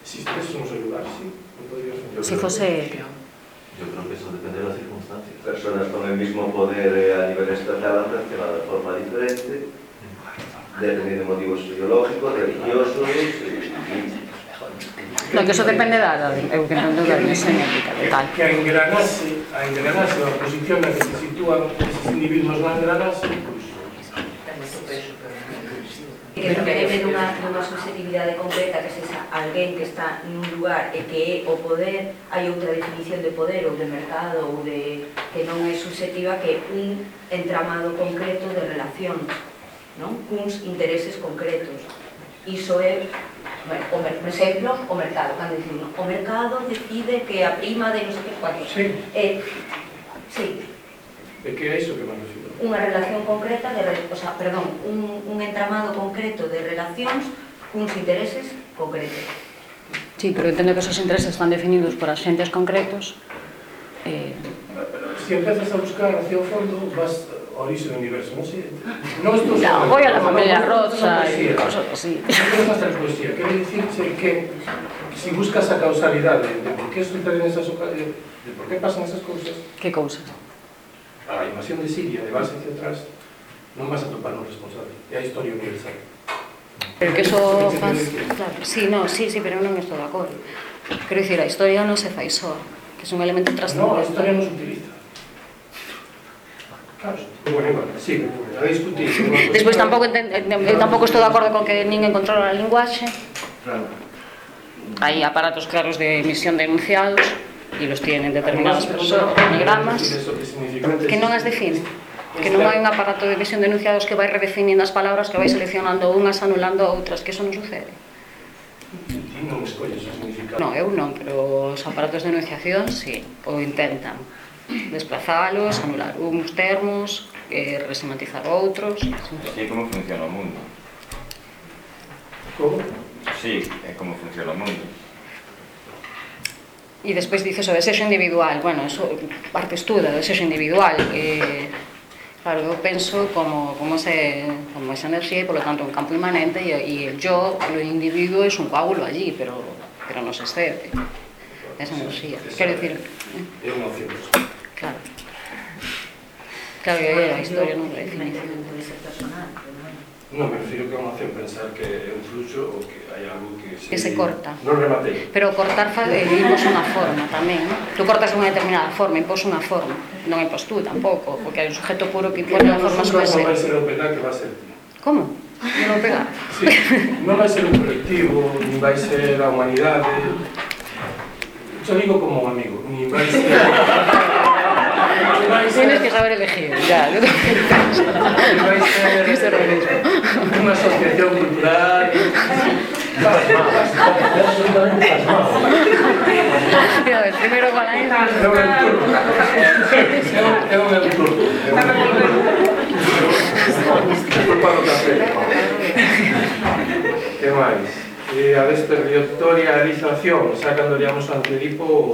Si estivese no seu lugar, sí, non podrías facer. Se fose... Yo creo que eso depende de las circunstancias. Personas con el mismo poder eh, a nivel estatal han reaccionado de forma diferente, dependiendo de motivos ideológicos, religiosos, eh, Non, que eso depende da da, eu que entendo da xenética, de tal. Que a engranase, a engranase, a posición na que se sitúan esses individuos na engranase, que depende dunha, dunha subjetividade concreta que sexa alguén que está nun lugar e que é o poder hai outra definición de poder ou de mercado ou de que non é subjetiva que un entramado concreto de relacións non? cuns intereses concretos iso é o, por exemplo, o mercado, cando dicimos, o mercado decide que a prima de non sei que cual é. Sí. Eh, sí. E que é iso que van decir? Unha relación concreta, de, o sea, perdón, un, un entramado concreto de relacións cuns intereses concretos. Sí, pero entendo que esos intereses están definidos por agentes concretos. Eh... Se si empezas a buscar hacia o fondo, vas orixe do universo, non sei. Nós estou Ya, voy a la familia Rosa e cosas así. Non vas poesía, quero dicirche que si buscas a causalidade de por que suceden esas de por que pasan esas cousas... Que cousas? A invasión de Siria, de base hacia atrás, non vas a topar un responsable. É a historia universal. Pero que eso faz... Claro, sí, no, sí, sí, pero non estou de acordo. Quero dicir, a historia non se fai soa, que é un elemento trascendente. No, a historia non se utiliza. Bueno, bueno, sí, a discutir. Despois tampouco eu eh, eh, eh, tampouco estou de acordo con que ninguén controla a linguaxe. Claro. Hai aparatos claros de emisión de enunciados e los tienen determinadas persoas, programas que non as definen que non hai un aparato de emisión de enunciados que vai redefinindo as palabras que vai seleccionando unhas anulando outras, que eso non sucede non escolles o significado non, eu non, pero os aparatos de enunciación si, sí, o intentan desplazalos, anular uns termos, eh, resemantizar outros. Así é como funciona o mundo. Como? Sí, é como funciona o mundo. E despois dices o desexo individual, bueno, eso partes tú do desexo individual, e claro, eu penso como, como, se, como esa enerxía e, polo tanto, un campo inmanente e, e el yo, o individuo, é un coágulo allí, pero, pero non se excede esa enerxía. Quero dicir, É unha opción. Claro. Claro, eu a historia non é definición personal. Non, me refiro que é unha opción pensar que é un fluxo ou que hai algo que se... Que se corta. Non rematei. Pero cortar fa... Eh, imos unha forma tamén, non? Tú cortas unha determinada forma, impós unha forma. Non impós tú tampouco, porque hai un sujeto puro que impone unha forma sobre ser. Non vai ser o penal que va a ser ti. Como? Non pega. Sí, non vai ser un colectivo, nin vai ser a humanidade. Yo digo como un amigo, nin vai ser... Tienes que saber elegir, ya. ¿no? vais a ser una asociación cultural a ver, primero para é. Tengo el turno. Luego el que Preparo café. Que máis? E a desperdiotorialización, xa cando liamos a Filipo,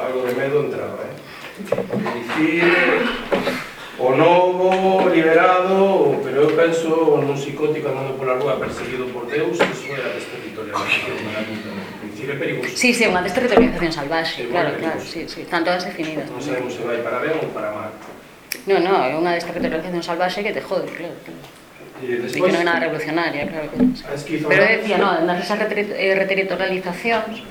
algo de medo entraba, eh? Dicir o novo, liberado, pero eu penso nun psicótico andando pola rúa perseguido por Deus, iso é a desterritorialización Dicir é perigoso. Sí, sí, unha desterritorialización salvaxe, é claro, claro, sí, sí, están todas definidas. Non sabemos se vai para ben ou para mal. Non, non, é unha desterritorialización salvaxe que te jode, claro, claro. E despois, que non é nada revolucionaria, claro que non. Pero decía, non, nas esas eh, reterritorializacións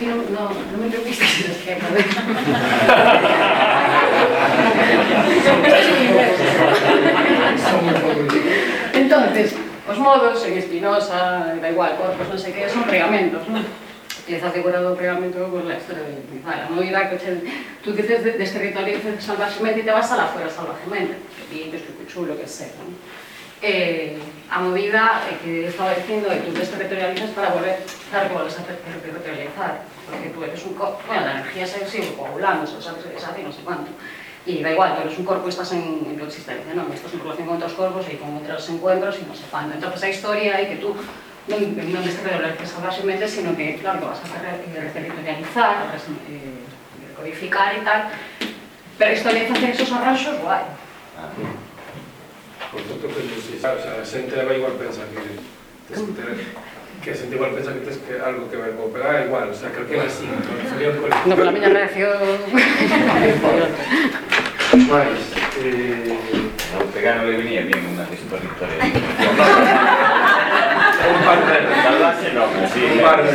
que non, no, no me preocupe que nos quema. Entonces, os modos en Espinosa, da igual, corpos, non sei que, son pregamentos, non? que está asegurado o pregamento con la historia de Pizarra. A movida que che, tú que tes deste territorio e te vas a la fuera salvajemente. Que E que chulo que sei, non? Eh, a movida eh, que estaba dicindo é que tú desterritorializas para volver, que volves a territorializar, porque tú eres un corpo, bueno, la energía se sigue coagulando, se hace no sé cuánto, y da igual, tú eres un corpo y estás en, en tu existencia, ¿no? Estás en relación con otros cuerpos y con otros encuentros y no sé cuánto. Entonces, esa historia hay que tú non, non desterritorializas salvaxemente, sino que, claro, que vas a eh, reterritorializar, res- eh, recodificar e tal, pero a historia de facer esos arranxos, guai. Por tanto prejuicio. Claro, o sea, a xente leva igual pensa que tes que ter que xente igual pensa que tes que algo que ver co pegar igual, o sea, creo que era así, No, pola miña reacción. Mais, eh, o pegar non le venía bien unha historia. un par de Salvase no, pero sí. Un par de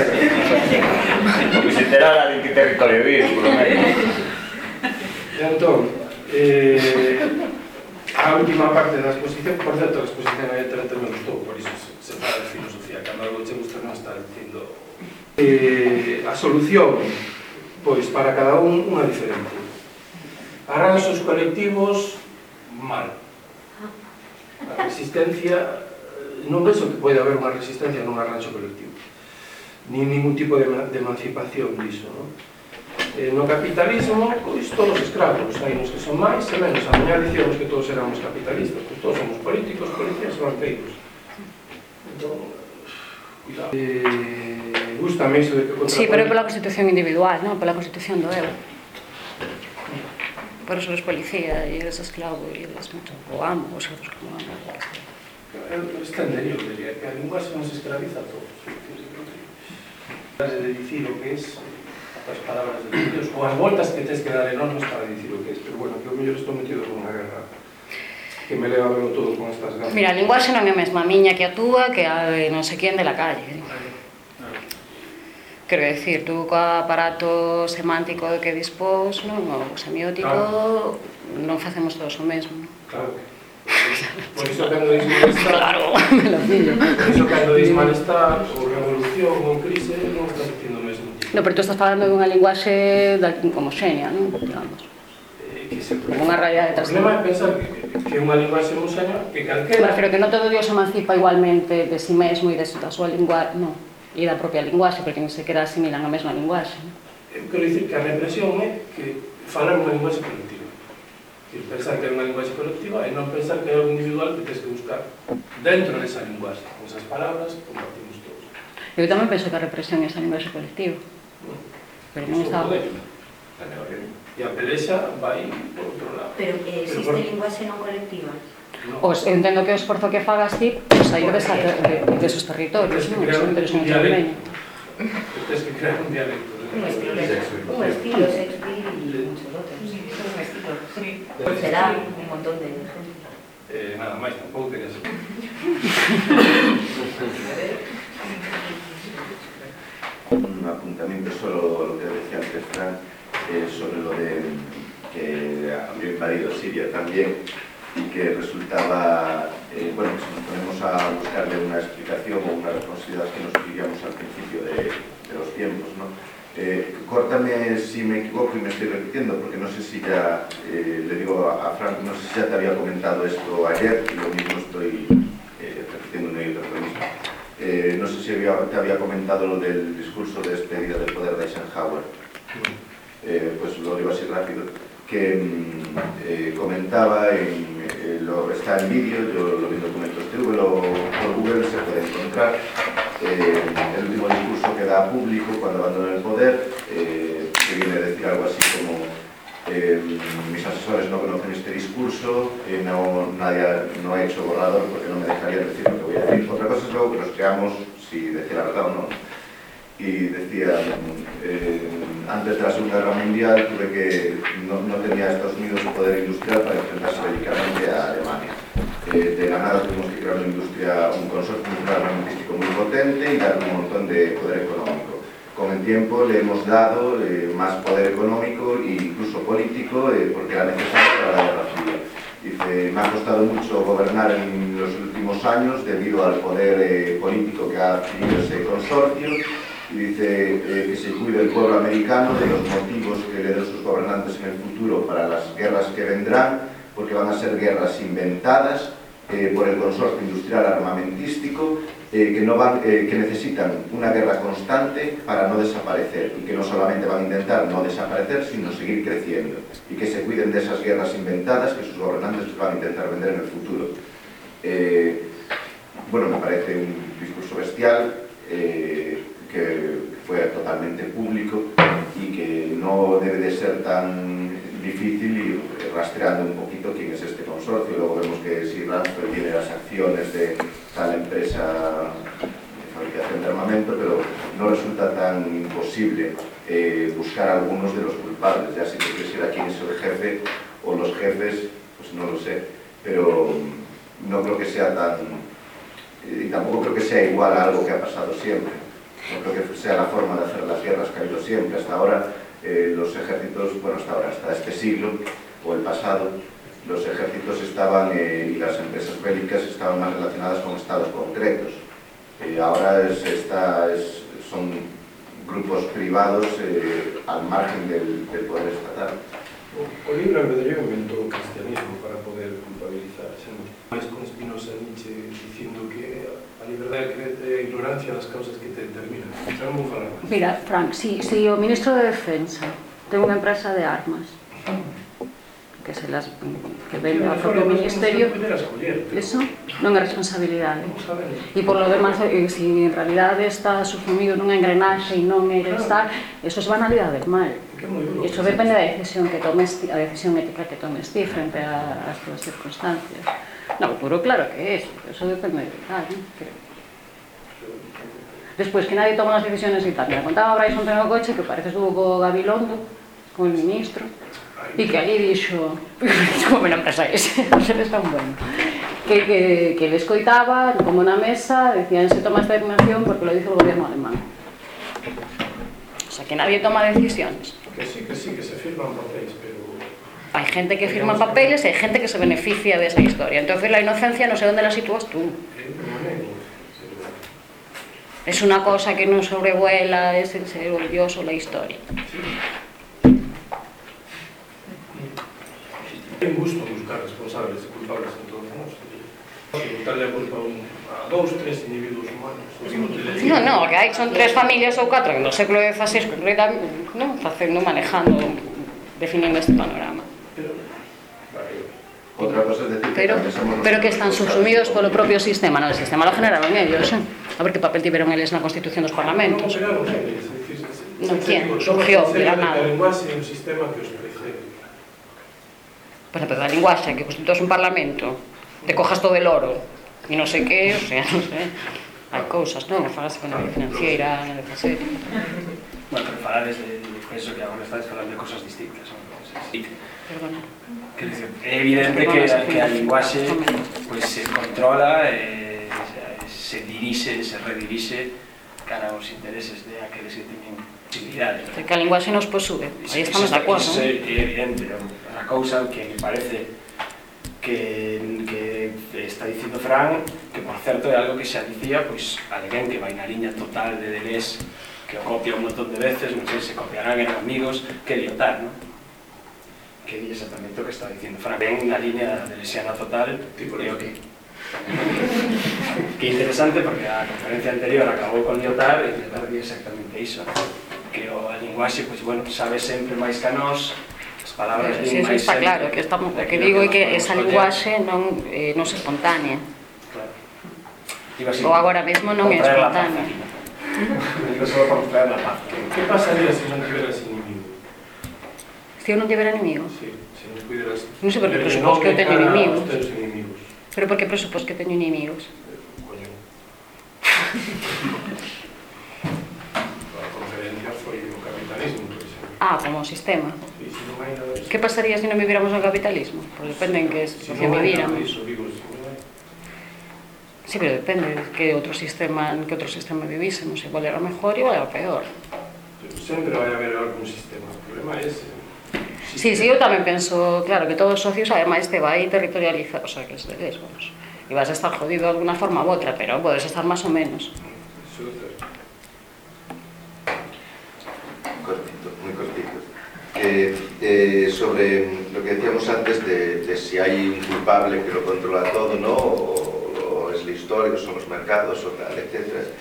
Porque se terá de que territorio vive, por lo menos. E entón, eh, A última parte da exposición, por certo, a exposición evidentemente me gustou, por iso se, se fala de filosofía, cando algo che gusta non está dicindo. Eh, a solución, pois, para cada un, unha diferente. Arranxos colectivos, mal. A resistencia, non penso que pode haber unha resistencia nun arranxo colectivo. Ni ningún tipo de, de emancipación diso, non? eh, no capitalismo, pois todos escravos, hai uns que son máis e menos. A mañá dicíamos que todos éramos capitalistas, pois todos somos políticos, policías e banqueiros. Entón, cuidado. Eh, gustame iso de que contra... Sí, pero é pola constitución individual, non? Pola constitución do eu. Por eso eres policía, e eres esclavo, e eres mucho, o amo, os outros como amo. Eu estendería, eu diría, que a lingua se nos esclaviza a todos. de dicir o que es as palabras de Dios ou as voltas que tens que dar enormes para dicir o que és pero bueno, que eu mellor estou metido nunha guerra que me leva a verlo todo con estas ganas Mira, a linguaxe non é a mesma miña que a túa que a de non sei quen de la calle eh. Quero decir, tú co aparato semántico que dispós, non, o semiótico, claro. non facemos todos o mesmo. Claro. Por iso cando dis malestar, claro, me lo pillo. Por iso cando dis malestar, ou revolución, ou crise, non estás No, pero tú estás falando dunha linguaxe da, homoxénea, non? Digamos. Eh, que se Como unha realidade detrás. O problema é pensar que, que unha linguaxe homoxénea que calquera... Pero que non todo Dios emancipa igualmente de si sí mesmo e de da súa lingua, non. E da propia linguaxe, porque non se queda asimilan a mesma linguaxe. Non? Eu quero dicir que a represión é que falar unha linguaxe colectiva. Que pensar que é unha linguaxe colectiva e non pensar que é algo individual que tens que buscar dentro desa linguaxe. Con esas palabras compartimos todos. Eu tamén penso que a represión é esa linguaxe colectiva. Pero non está... E a pelexa vai por outro lado. Pero que eh, existe por... linguaxe non colectiva. No. Os, eu entendo que o esforzo que fagas ti pues, sair desa, de, de, desos territorios, non? Son territorios moi tremendo. Tens que crear un dialecto. Un estilo, un estilo, Shakespeare y muchos. Un estilo, sí. Será un montón de gente. Eh, nada máis, tampouco tenías... Un apuntamiento solo lo que decía antes Fran, eh, sobre lo de que había invadido Siria también y que resultaba, eh, bueno, si nos ponemos a buscarle una explicación o una responsabilidad que nos diríamos al principio de, los tiempos, ¿no? Eh, córtame si me equivoco y me estoy repitiendo, porque no sé si ya, eh, le digo a, a Frank, no sé si ya te había comentado esto ayer, y lo mismo estoy repitiendo una y otra lo mismo. Eh, no sé si había- te había comentado lo del discurso de despedida del poder de Eisenhower. Eh, pues lo digo así rápido, que mm, eh, comentaba, en, lo, está en vídeo, yo lo vi en documentos TV, lo, por Google se puede encontrar, el último discurso que da público cuando abandona el poder, que viene a decir algo así como eh, mis asesores no conocen este discurso, eh, no, nadie ha- no ha hecho borrador porque no me dejarían decir lo que voy a decir. Luego que nos creamos si decía la verdad o no. Y decía, eh, antes de la Segunda Guerra Mundial tuve que, no, no tenía Estados Unidos el poder industrial para enfrentarse bélicamente a Alemania. Eh, de la nada tuvimos que crear una industria, un consorcio armamentístico muy potente y darle un montón de poder económico. Con el tiempo le hemos dado eh, más poder económico e incluso político eh, porque era necesario para la Guerra eh, me ha costado mucho gobernar en los últimos años debido al poder eh, político que ha adquirido ese consorcio y dice eh, que se cuide el pueblo americano de los motivos que le den sus gobernantes en el futuro para las guerras que vendrán, porque van a ser guerras inventadas, eh, por el consorcio industrial armamentístico eh, eh, que necesitan una guerra constante para no desaparecer y que no solamente van a intentar no desaparecer, sino seguir creciendo y que se cuiden de esas guerras inventadas que sus gobernantes van a intentar vender en el futuro. Bueno, me parece un discurso bestial que fue totalmente público y que no debe de ser tan difícil y rastreando un poquito quién es este consorcio. Luego vemos que si Ramsfeld tiene las acciones de tal empresa de fabricación de armamento, pero no resulta tan imposible eh, buscar a algunos de los culpables. Ya si te quisiera quién es el jefe o los jefes, pues no lo sé. Pero no creo que sea tan... Y tampoco creo que sea igual a algo que ha pasado siempre. No creo que sea la forma de hacer las guerras que ha habido siempre. Hasta ahora eh, los ejércitos, bueno, hasta ahora, hasta este siglo o el pasado, los ejércitos estaban eh, y las empresas bélicas estaban más relacionadas con estados concretos. Eh, ahora es, esta, es, son grupos privados eh, al margen del, del poder estatal. O, o libro en Pedrego inventou o cristianismo para poder culpabilizarse, non? Mais con Spinoza e Nietzsche a liberdade e a ignorancia das causas que te determinan. Xa non vou falar. Mira, Frank, si, si o ministro de Defensa ten unha empresa de armas que se las que vende ao propio ministerio escoller, pero... eso non é responsabilidade. E por lo demás se si en realidad está subsumido nunha engrenaxe e non é estar eso es banalidade, del mal. Iso depende da decisión que tomes a decisión ética que tomes ti frente ás túas circunstancias. No, puro claro que é, eso depende de tal, ¿no? creo. Despois que nadie toma as decisiones e tal. Me contaba Bryson ten o coche que parece estuvo co Gabilondo, con el ministro, e que ali dixo, como me empresa ese, se les tan bueno, que, que, que le escoitaba, como na mesa, decían, se toma esta determinación porque lo dice el gobierno alemán. O sea, que nadie toma decisiones. Que sí, que sí, que se firman papéis, pero... Hay gente que firma papeles y hay gente que se beneficia de esa historia. Entonces la inocencia no sé dónde la sitúas tú. Es una cosa que no sobrevuela, es el ser orgulloso la historia. É injusto buscar responsables e culpables en todos nós. Botarle a culpa a, dous, tres individuos humanos. No, no, que hai son tres familias ou catro no século XVI concretamente, non, facendo, manejando, definindo este panorama. Pero, Outra cosa é decir pero, que pero que están subsumidos polo propio sistema, non, o sistema lo generaron ellos, eh? a ver que papel tiveron eles na constitución dos parlamentos. Non, non eh, quién, surgió de la nada. linguaxe é un sistema que os precede. Pois a da linguaxe que constituas un parlamento, te cojas todo el oro, e non sei que, o sea, non sei. Hai cousas, non? Falase con a financiera, non sei. Bueno, pero falades de, de, de, de, de, de, de, de, de, de, de, de, de, Perdona. É evidente que, que a linguaxe pues, se controla e se dirixe, se redirixe cara aos intereses de aqueles que teñen utilidade. ¿no? Que a linguaxe nos posúe, aí estamos de acordo. Iso é evidente, a cousa que me parece que, que está dicindo Fran, que por certo é algo que xa dicía, pois, alguén que vai na liña total de Deleuze, que o copia un montón de veces, non sei se copiarán en amigos, que liotar, non? que di exactamente o que está dicindo Fran. Ven na línea de lesiana total tipo e o que... que interesante porque a conferencia anterior acabou con Lyotard e Lyotard di exactamente iso que o a linguaxe, pois, bueno, sabe sempre máis que a nós palabras sí, eso está claro, que estamos, o que digo é que esa linguaxe non, eh, non é espontánea. Claro. Digo así, Ou agora mesmo non é espontánea. Digo só para traer la paz. Que pasaría se non tivera sin Que eu non tivera inimigos? Sí, se non cuideras... Non sei porque presupos que eu teño inimigos. inimigos. Pero porque presupos que teño inimigos? Eh, coño. a conferencia foi o capitalismo. Ah, como sistema. Sí, se non hai nada disso. Que pasaría se non viviéramos no capitalismo? Pois depende en que situación si no. Disso, non hai. Sí, pero depende que outro sistema, en que outro sistema vivísemos, igual era mellor, igual era peor. Pero sempre vai haber algún sistema, o problema é ese. Sí, sí, eu tamén penso, claro, que todos os socios ademais te vai territorializar, o sea, que es de vamos. E vas a estar jodido de alguna forma u outra, pero podes estar máis ou menos. Cortito, muy cortito. Eh, eh, sobre lo que decíamos antes de, si hay un culpable que lo controla todo, ¿no? O, o es la historia, o son los mercados, o tal, etc.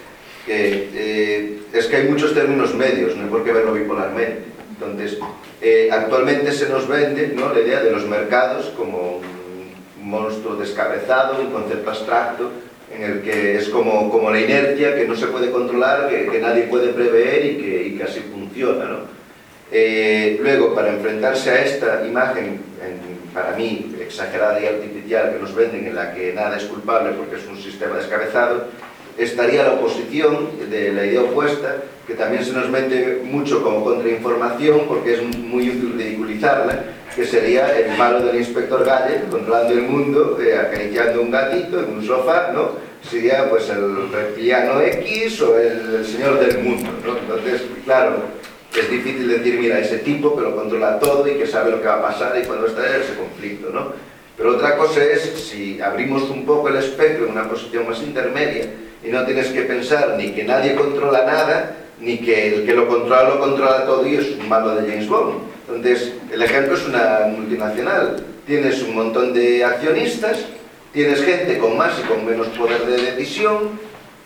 Que, eh, es que hay muchos términos medios, no hay por qué verlo bipolarmente. Entonces, eh, actualmente se nos vende ¿no? la idea de los mercados como un monstruo descabezado, un concepto abstracto, en el que es como, como la inercia que no se puede controlar, que, nadie puede prever y que, y así funciona. ¿no? Eh, luego, para enfrentarse a esta imagen, en- para mí, exagerada y artificial que nos venden, en la que nada es culpable porque es un sistema descabezado, estaría la oposición de la idea opuesta, que también se nos vende mucho como contrainformación, porque es muy útil ridiculizarla, que sería el malo del inspector Gadget controlando el mundo, eh, acariciando un gatito en un sofá, ¿no? Sería pues el reptiliano X o el, el señor del mundo, ¿no? Entonces, claro, es difícil decir, mira, ese tipo que lo controla todo y que sabe lo que va a pasar y cuando está en ese conflicto, ¿no? Pero otra cosa es si abrimos un poco el espectro en una posición más intermedia y no tienes que pensar ni que nadie controla nada, ni que el que lo controla lo controla todo y es un malo de James Bond. Entonces, el ejemplo es una multinacional. Tienes un montón de accionistas, tienes gente con más y con menos poder de decisión,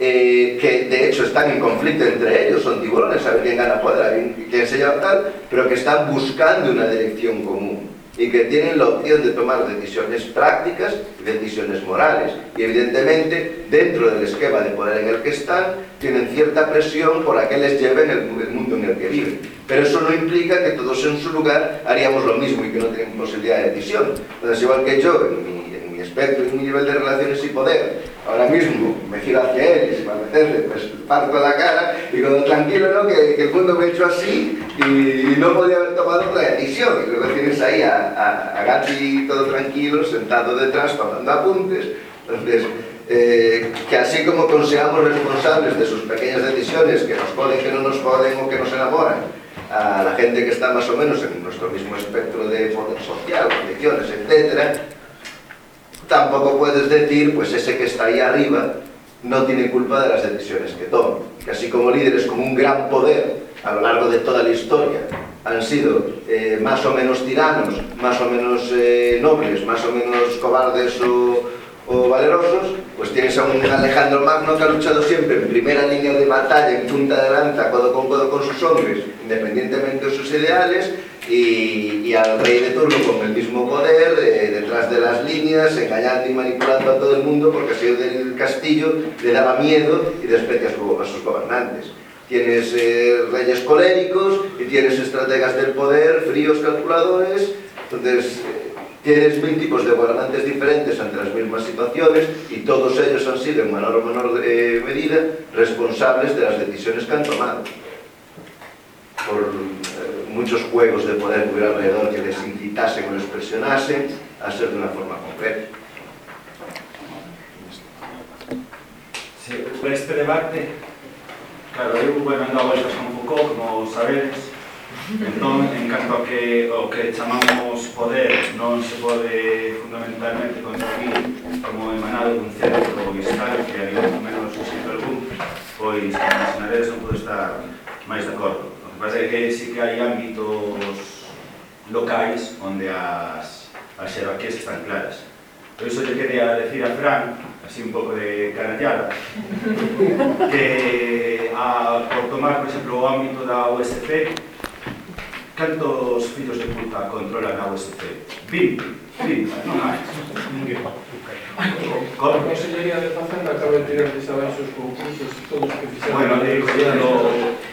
eh, que de hecho están en conflicto entre ellos, son tiburones, a ver quién gana poder, a quién se lleva tal, pero que están buscando una dirección común y que tienen la opción de tomar decisiones prácticas y decisiones morales. Y evidentemente, dentro del esquema de poder en el que están, tienen cierta presión por la que les lleven el, el mundo en el que viven. Pero eso no implica que todos en su lugar haríamos lo mismo y que no tienen posibilidad de decisión. Entonces, igual que yo, en mi respeto y un nivel de relaciones y poder, ahora mismo, me giro hacia él y si me apetece, pues parto la cara y digo, tranquilo, ¿no? Que, que el mundo me hecho así y, y, no podía haber tomado otra decisión. Y luego tienes ahí a, a, a Gatti todo tranquilo, sentado detrás, tomando apuntes. Entonces, eh, que así como consideramos responsables de sus pequeñas decisiones, que nos joden, que no nos joden o que nos enamoran, a la gente que está más o menos en nuestro mismo espectro de poder social, condiciones, etcétera, tampoco puedes decir, pues ese que está ahí arriba no tiene culpa de las decisiones que toma. Así como líderes con un gran poder a lo largo de toda la historia han sido eh, más o menos tiranos, más o menos eh, nobles, más o menos cobardes o, valerosos, pues tienes a un Alejandro Magno que ha luchado siempre en primera línea de batalla, en punta de lanza, codo con codo con sus hombres, independientemente de sus ideales, y, y al rey de turno con el mismo poder, líneas, engañando y manipulando a todo el mundo, porque así del castillo le daba miedo y desprecia a sus gobernantes. Tienes eh, reyes coléricos y tienes estrategas del poder, fríos calculadores, entonces eh, tienes mil tipos de gobernantes diferentes ante las mismas situaciones y todos ellos han sido en menor o menor eh, medida responsables de las decisiones que han tomado. Por eh, muchos juegos de poder que hubiera alrededor que les incitasen o les presionasen a ser de una forma concreta. Sí, este debate, claro, eu bueno, ando a voltas con Foucault, como sabedes, entón, en canto a que o que chamamos poder non se pode fundamentalmente conseguir como emanado dun centro estatal que había un menos escrito algún, pois, como sinaledes, non podo estar máis de acordo. O que pasa é que sí que hai ámbitos locais onde as as xerarquías están claras. Por iso lle quería decir a Fran, así un pouco de canallada, que a, por tomar, por exemplo, o ámbito da USP, Cantos fillos de puta controlan a UST? 20, 30, non hai. A Consellería de Facenda acaba de tirar de saber os concursos todos que fixeron. Bueno, digo, ya.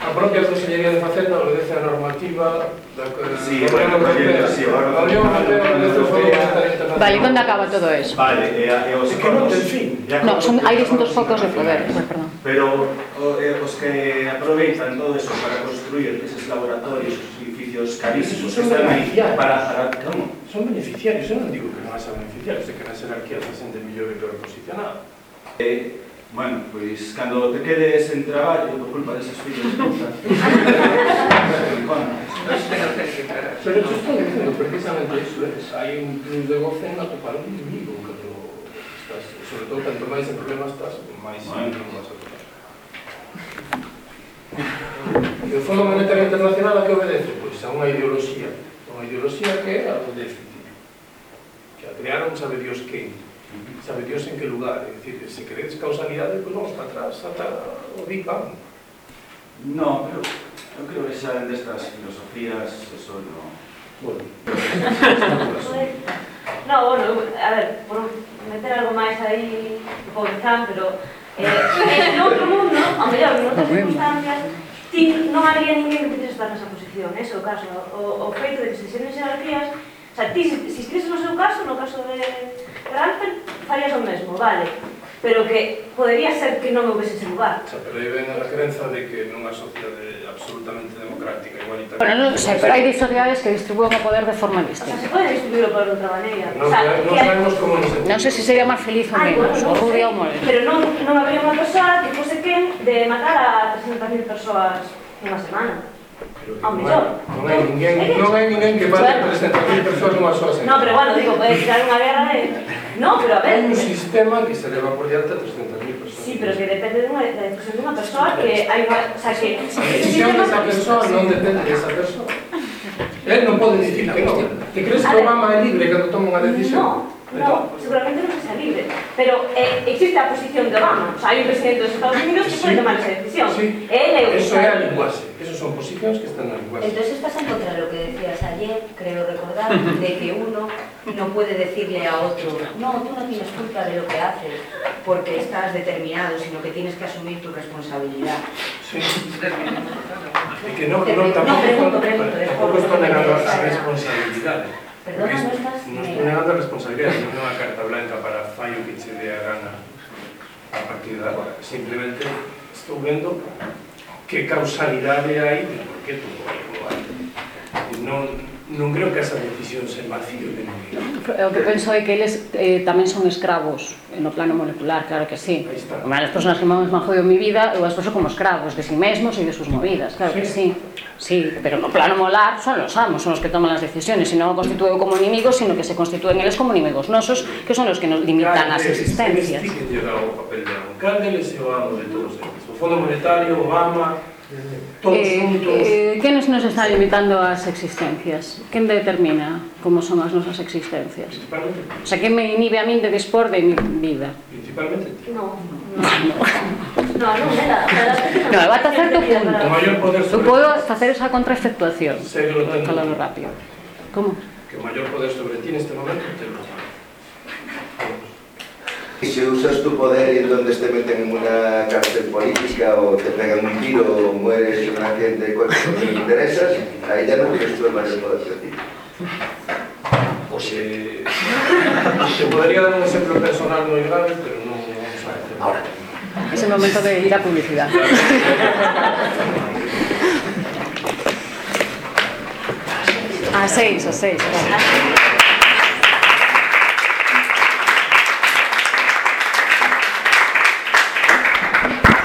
A propia Consellería de Facenda obedece a normativa da sí, bueno, Europea. Sí, bueno, a Unión Europea obedece o Fondo Monetario Internacional. Vale, onde acaba todo eso? Vale, e, e os que non ten fin. No, son, hai distintos focos de poder, perdón. Pero o, eh, os que aproveitan todo eso para construir esos laboratorios beneficios carísimos que están aí para, para claro, no. Son beneficiarios, eu non digo que non haxa beneficiarios, é que na xerarquía se xente mellor e peor posicionada. Eh, bueno, pois, cando te quedes en traballo por culpa desas filhos de puta, Pero yo estou dicendo precisamente iso, es. ¿eh? hai un plus de goce en atopar un inimigo, cando estás, sobre todo, tanto máis en problemas estás, máis bueno. en problemas atopar. E o Fondo Monetario Internacional a que obedece? Pois a unha ideoloxía, unha ideoloxía que é a do déficit, que a crearon sabe Dios que, sabe Dios en que lugar, é dicir, se queredes causalidade, pois vamos para atrás, ata o Big Bang. No, pero eu creo que xa destas filosofías, eso non... Bueno. no, bueno, a ver, por meter algo máis aí, pobrezán, pero Eh, eh en outro mundo, ao mellor, en outras circunstancias, ti non habería ninguén que tivese estar nesa posición, ese o caso, o, o feito de que se xeren xerarquías, o sea, ti, se, se estivese no seu caso, no caso de, de farías o mesmo, vale, pero que podería ser que non houvese ese lugar. Xa, pero aí ven a crenza de que nunha sociedade absolutamente democrática, igualitaria... Bueno, non sei, pero hai sociedades que distribúen o poder de forma distinta. O sea, se pode distribuirlo por outra maneira. Non, o sea, non sabemos como nos sentimos. Non sei se sería máis feliz ou menos, bueno, o rubia ou morena. Pero non, non habría unha persoa que fose quen de matar a 300.000 persoas nunha semana ao mellor. Non, non hai ninguén, non hai ninguén que mate bueno, 300.000 persoas nunha soa sentenza. Non, pero bueno, digo, pode tirar unha guerra de... Non, pero a ver... Hai un sistema que se leva por diante a 300.000 persoas. Sí, pero que depende dunha, da decisión dunha persoa que hai unha... O sea, que... A decisión desa persoa non depende desa persoa. Él non pode dicir que non. Te crees que Obama é libre cando toma unha decisión? No. No, seguramente non se libre. Pero eh, existe a posición de Obama. O sea, hai un presidente dos Estados Unidos que sí, pode tomar esa decisión. Sí. Él é o Eso é a linguaxe. Son posicións que están linguaxe. Entonces estás en contra de lo que decías ayer, creo recordar, de que uno no puede decirle a otro, no, tú no tienes culpa de lo que haces porque estás determinado, sino que tienes que asumir tu responsabilidad. Sí. E que Te non, pregunto, tampouco, pregunto, pregunto, es tampouco por- estou negando a Perdona. responsabilidade. Perdona, no estás non estou negando. negando a responsabilidade, non é unha carta blanca para fai o que che dé a gana a partir de agora. Simplemente estou vendo que causalidade hai de por que todo hai. Non, non creo que esa decisión se vacío de ninguén. O que penso é que eles eh, tamén son escravos no plano molecular, claro que sí. Bueno, as persoas que máis me jodido mi vida, eu as poso como escravos de si sí mesmos e de sus movidas, claro sí. que sí. Sí, pero no plano molar son los amos, son os que toman as decisiones, y no constituen como inimigos, sino que se constituen eles como inimigos nosos, que son os que nos limitan claro, as existencias. Eles o papel de alcalde, se o amo de todos eles. Fondo Monetario, Obama, todos Eh, juntos. eh, quenes nos están limitando as existencias? Quen determina como son as nosas existencias? Principalmente, O sea, quen me inhibe a min de dispor de mi vida? principalmente. No, no, no, no, la, No, va a certo punto. O maior poder Eu sobre podo facer esa contraefectuación. Falando rápido. Como? que o maior poder sobre ti neste momento te lo Y si usas tu poder y entonces te meten en una cárcel política o te pegan un tiro o mueres en un accidente de coche porque no te interesas, ahí ya no tienes tú el mayor poder político. Pues, eh, te podría dar un ejemplo personal muy grave, pero no vamos a hacer. Ahora. Es el momento de ir a publicidad. A seis, a seis. claro.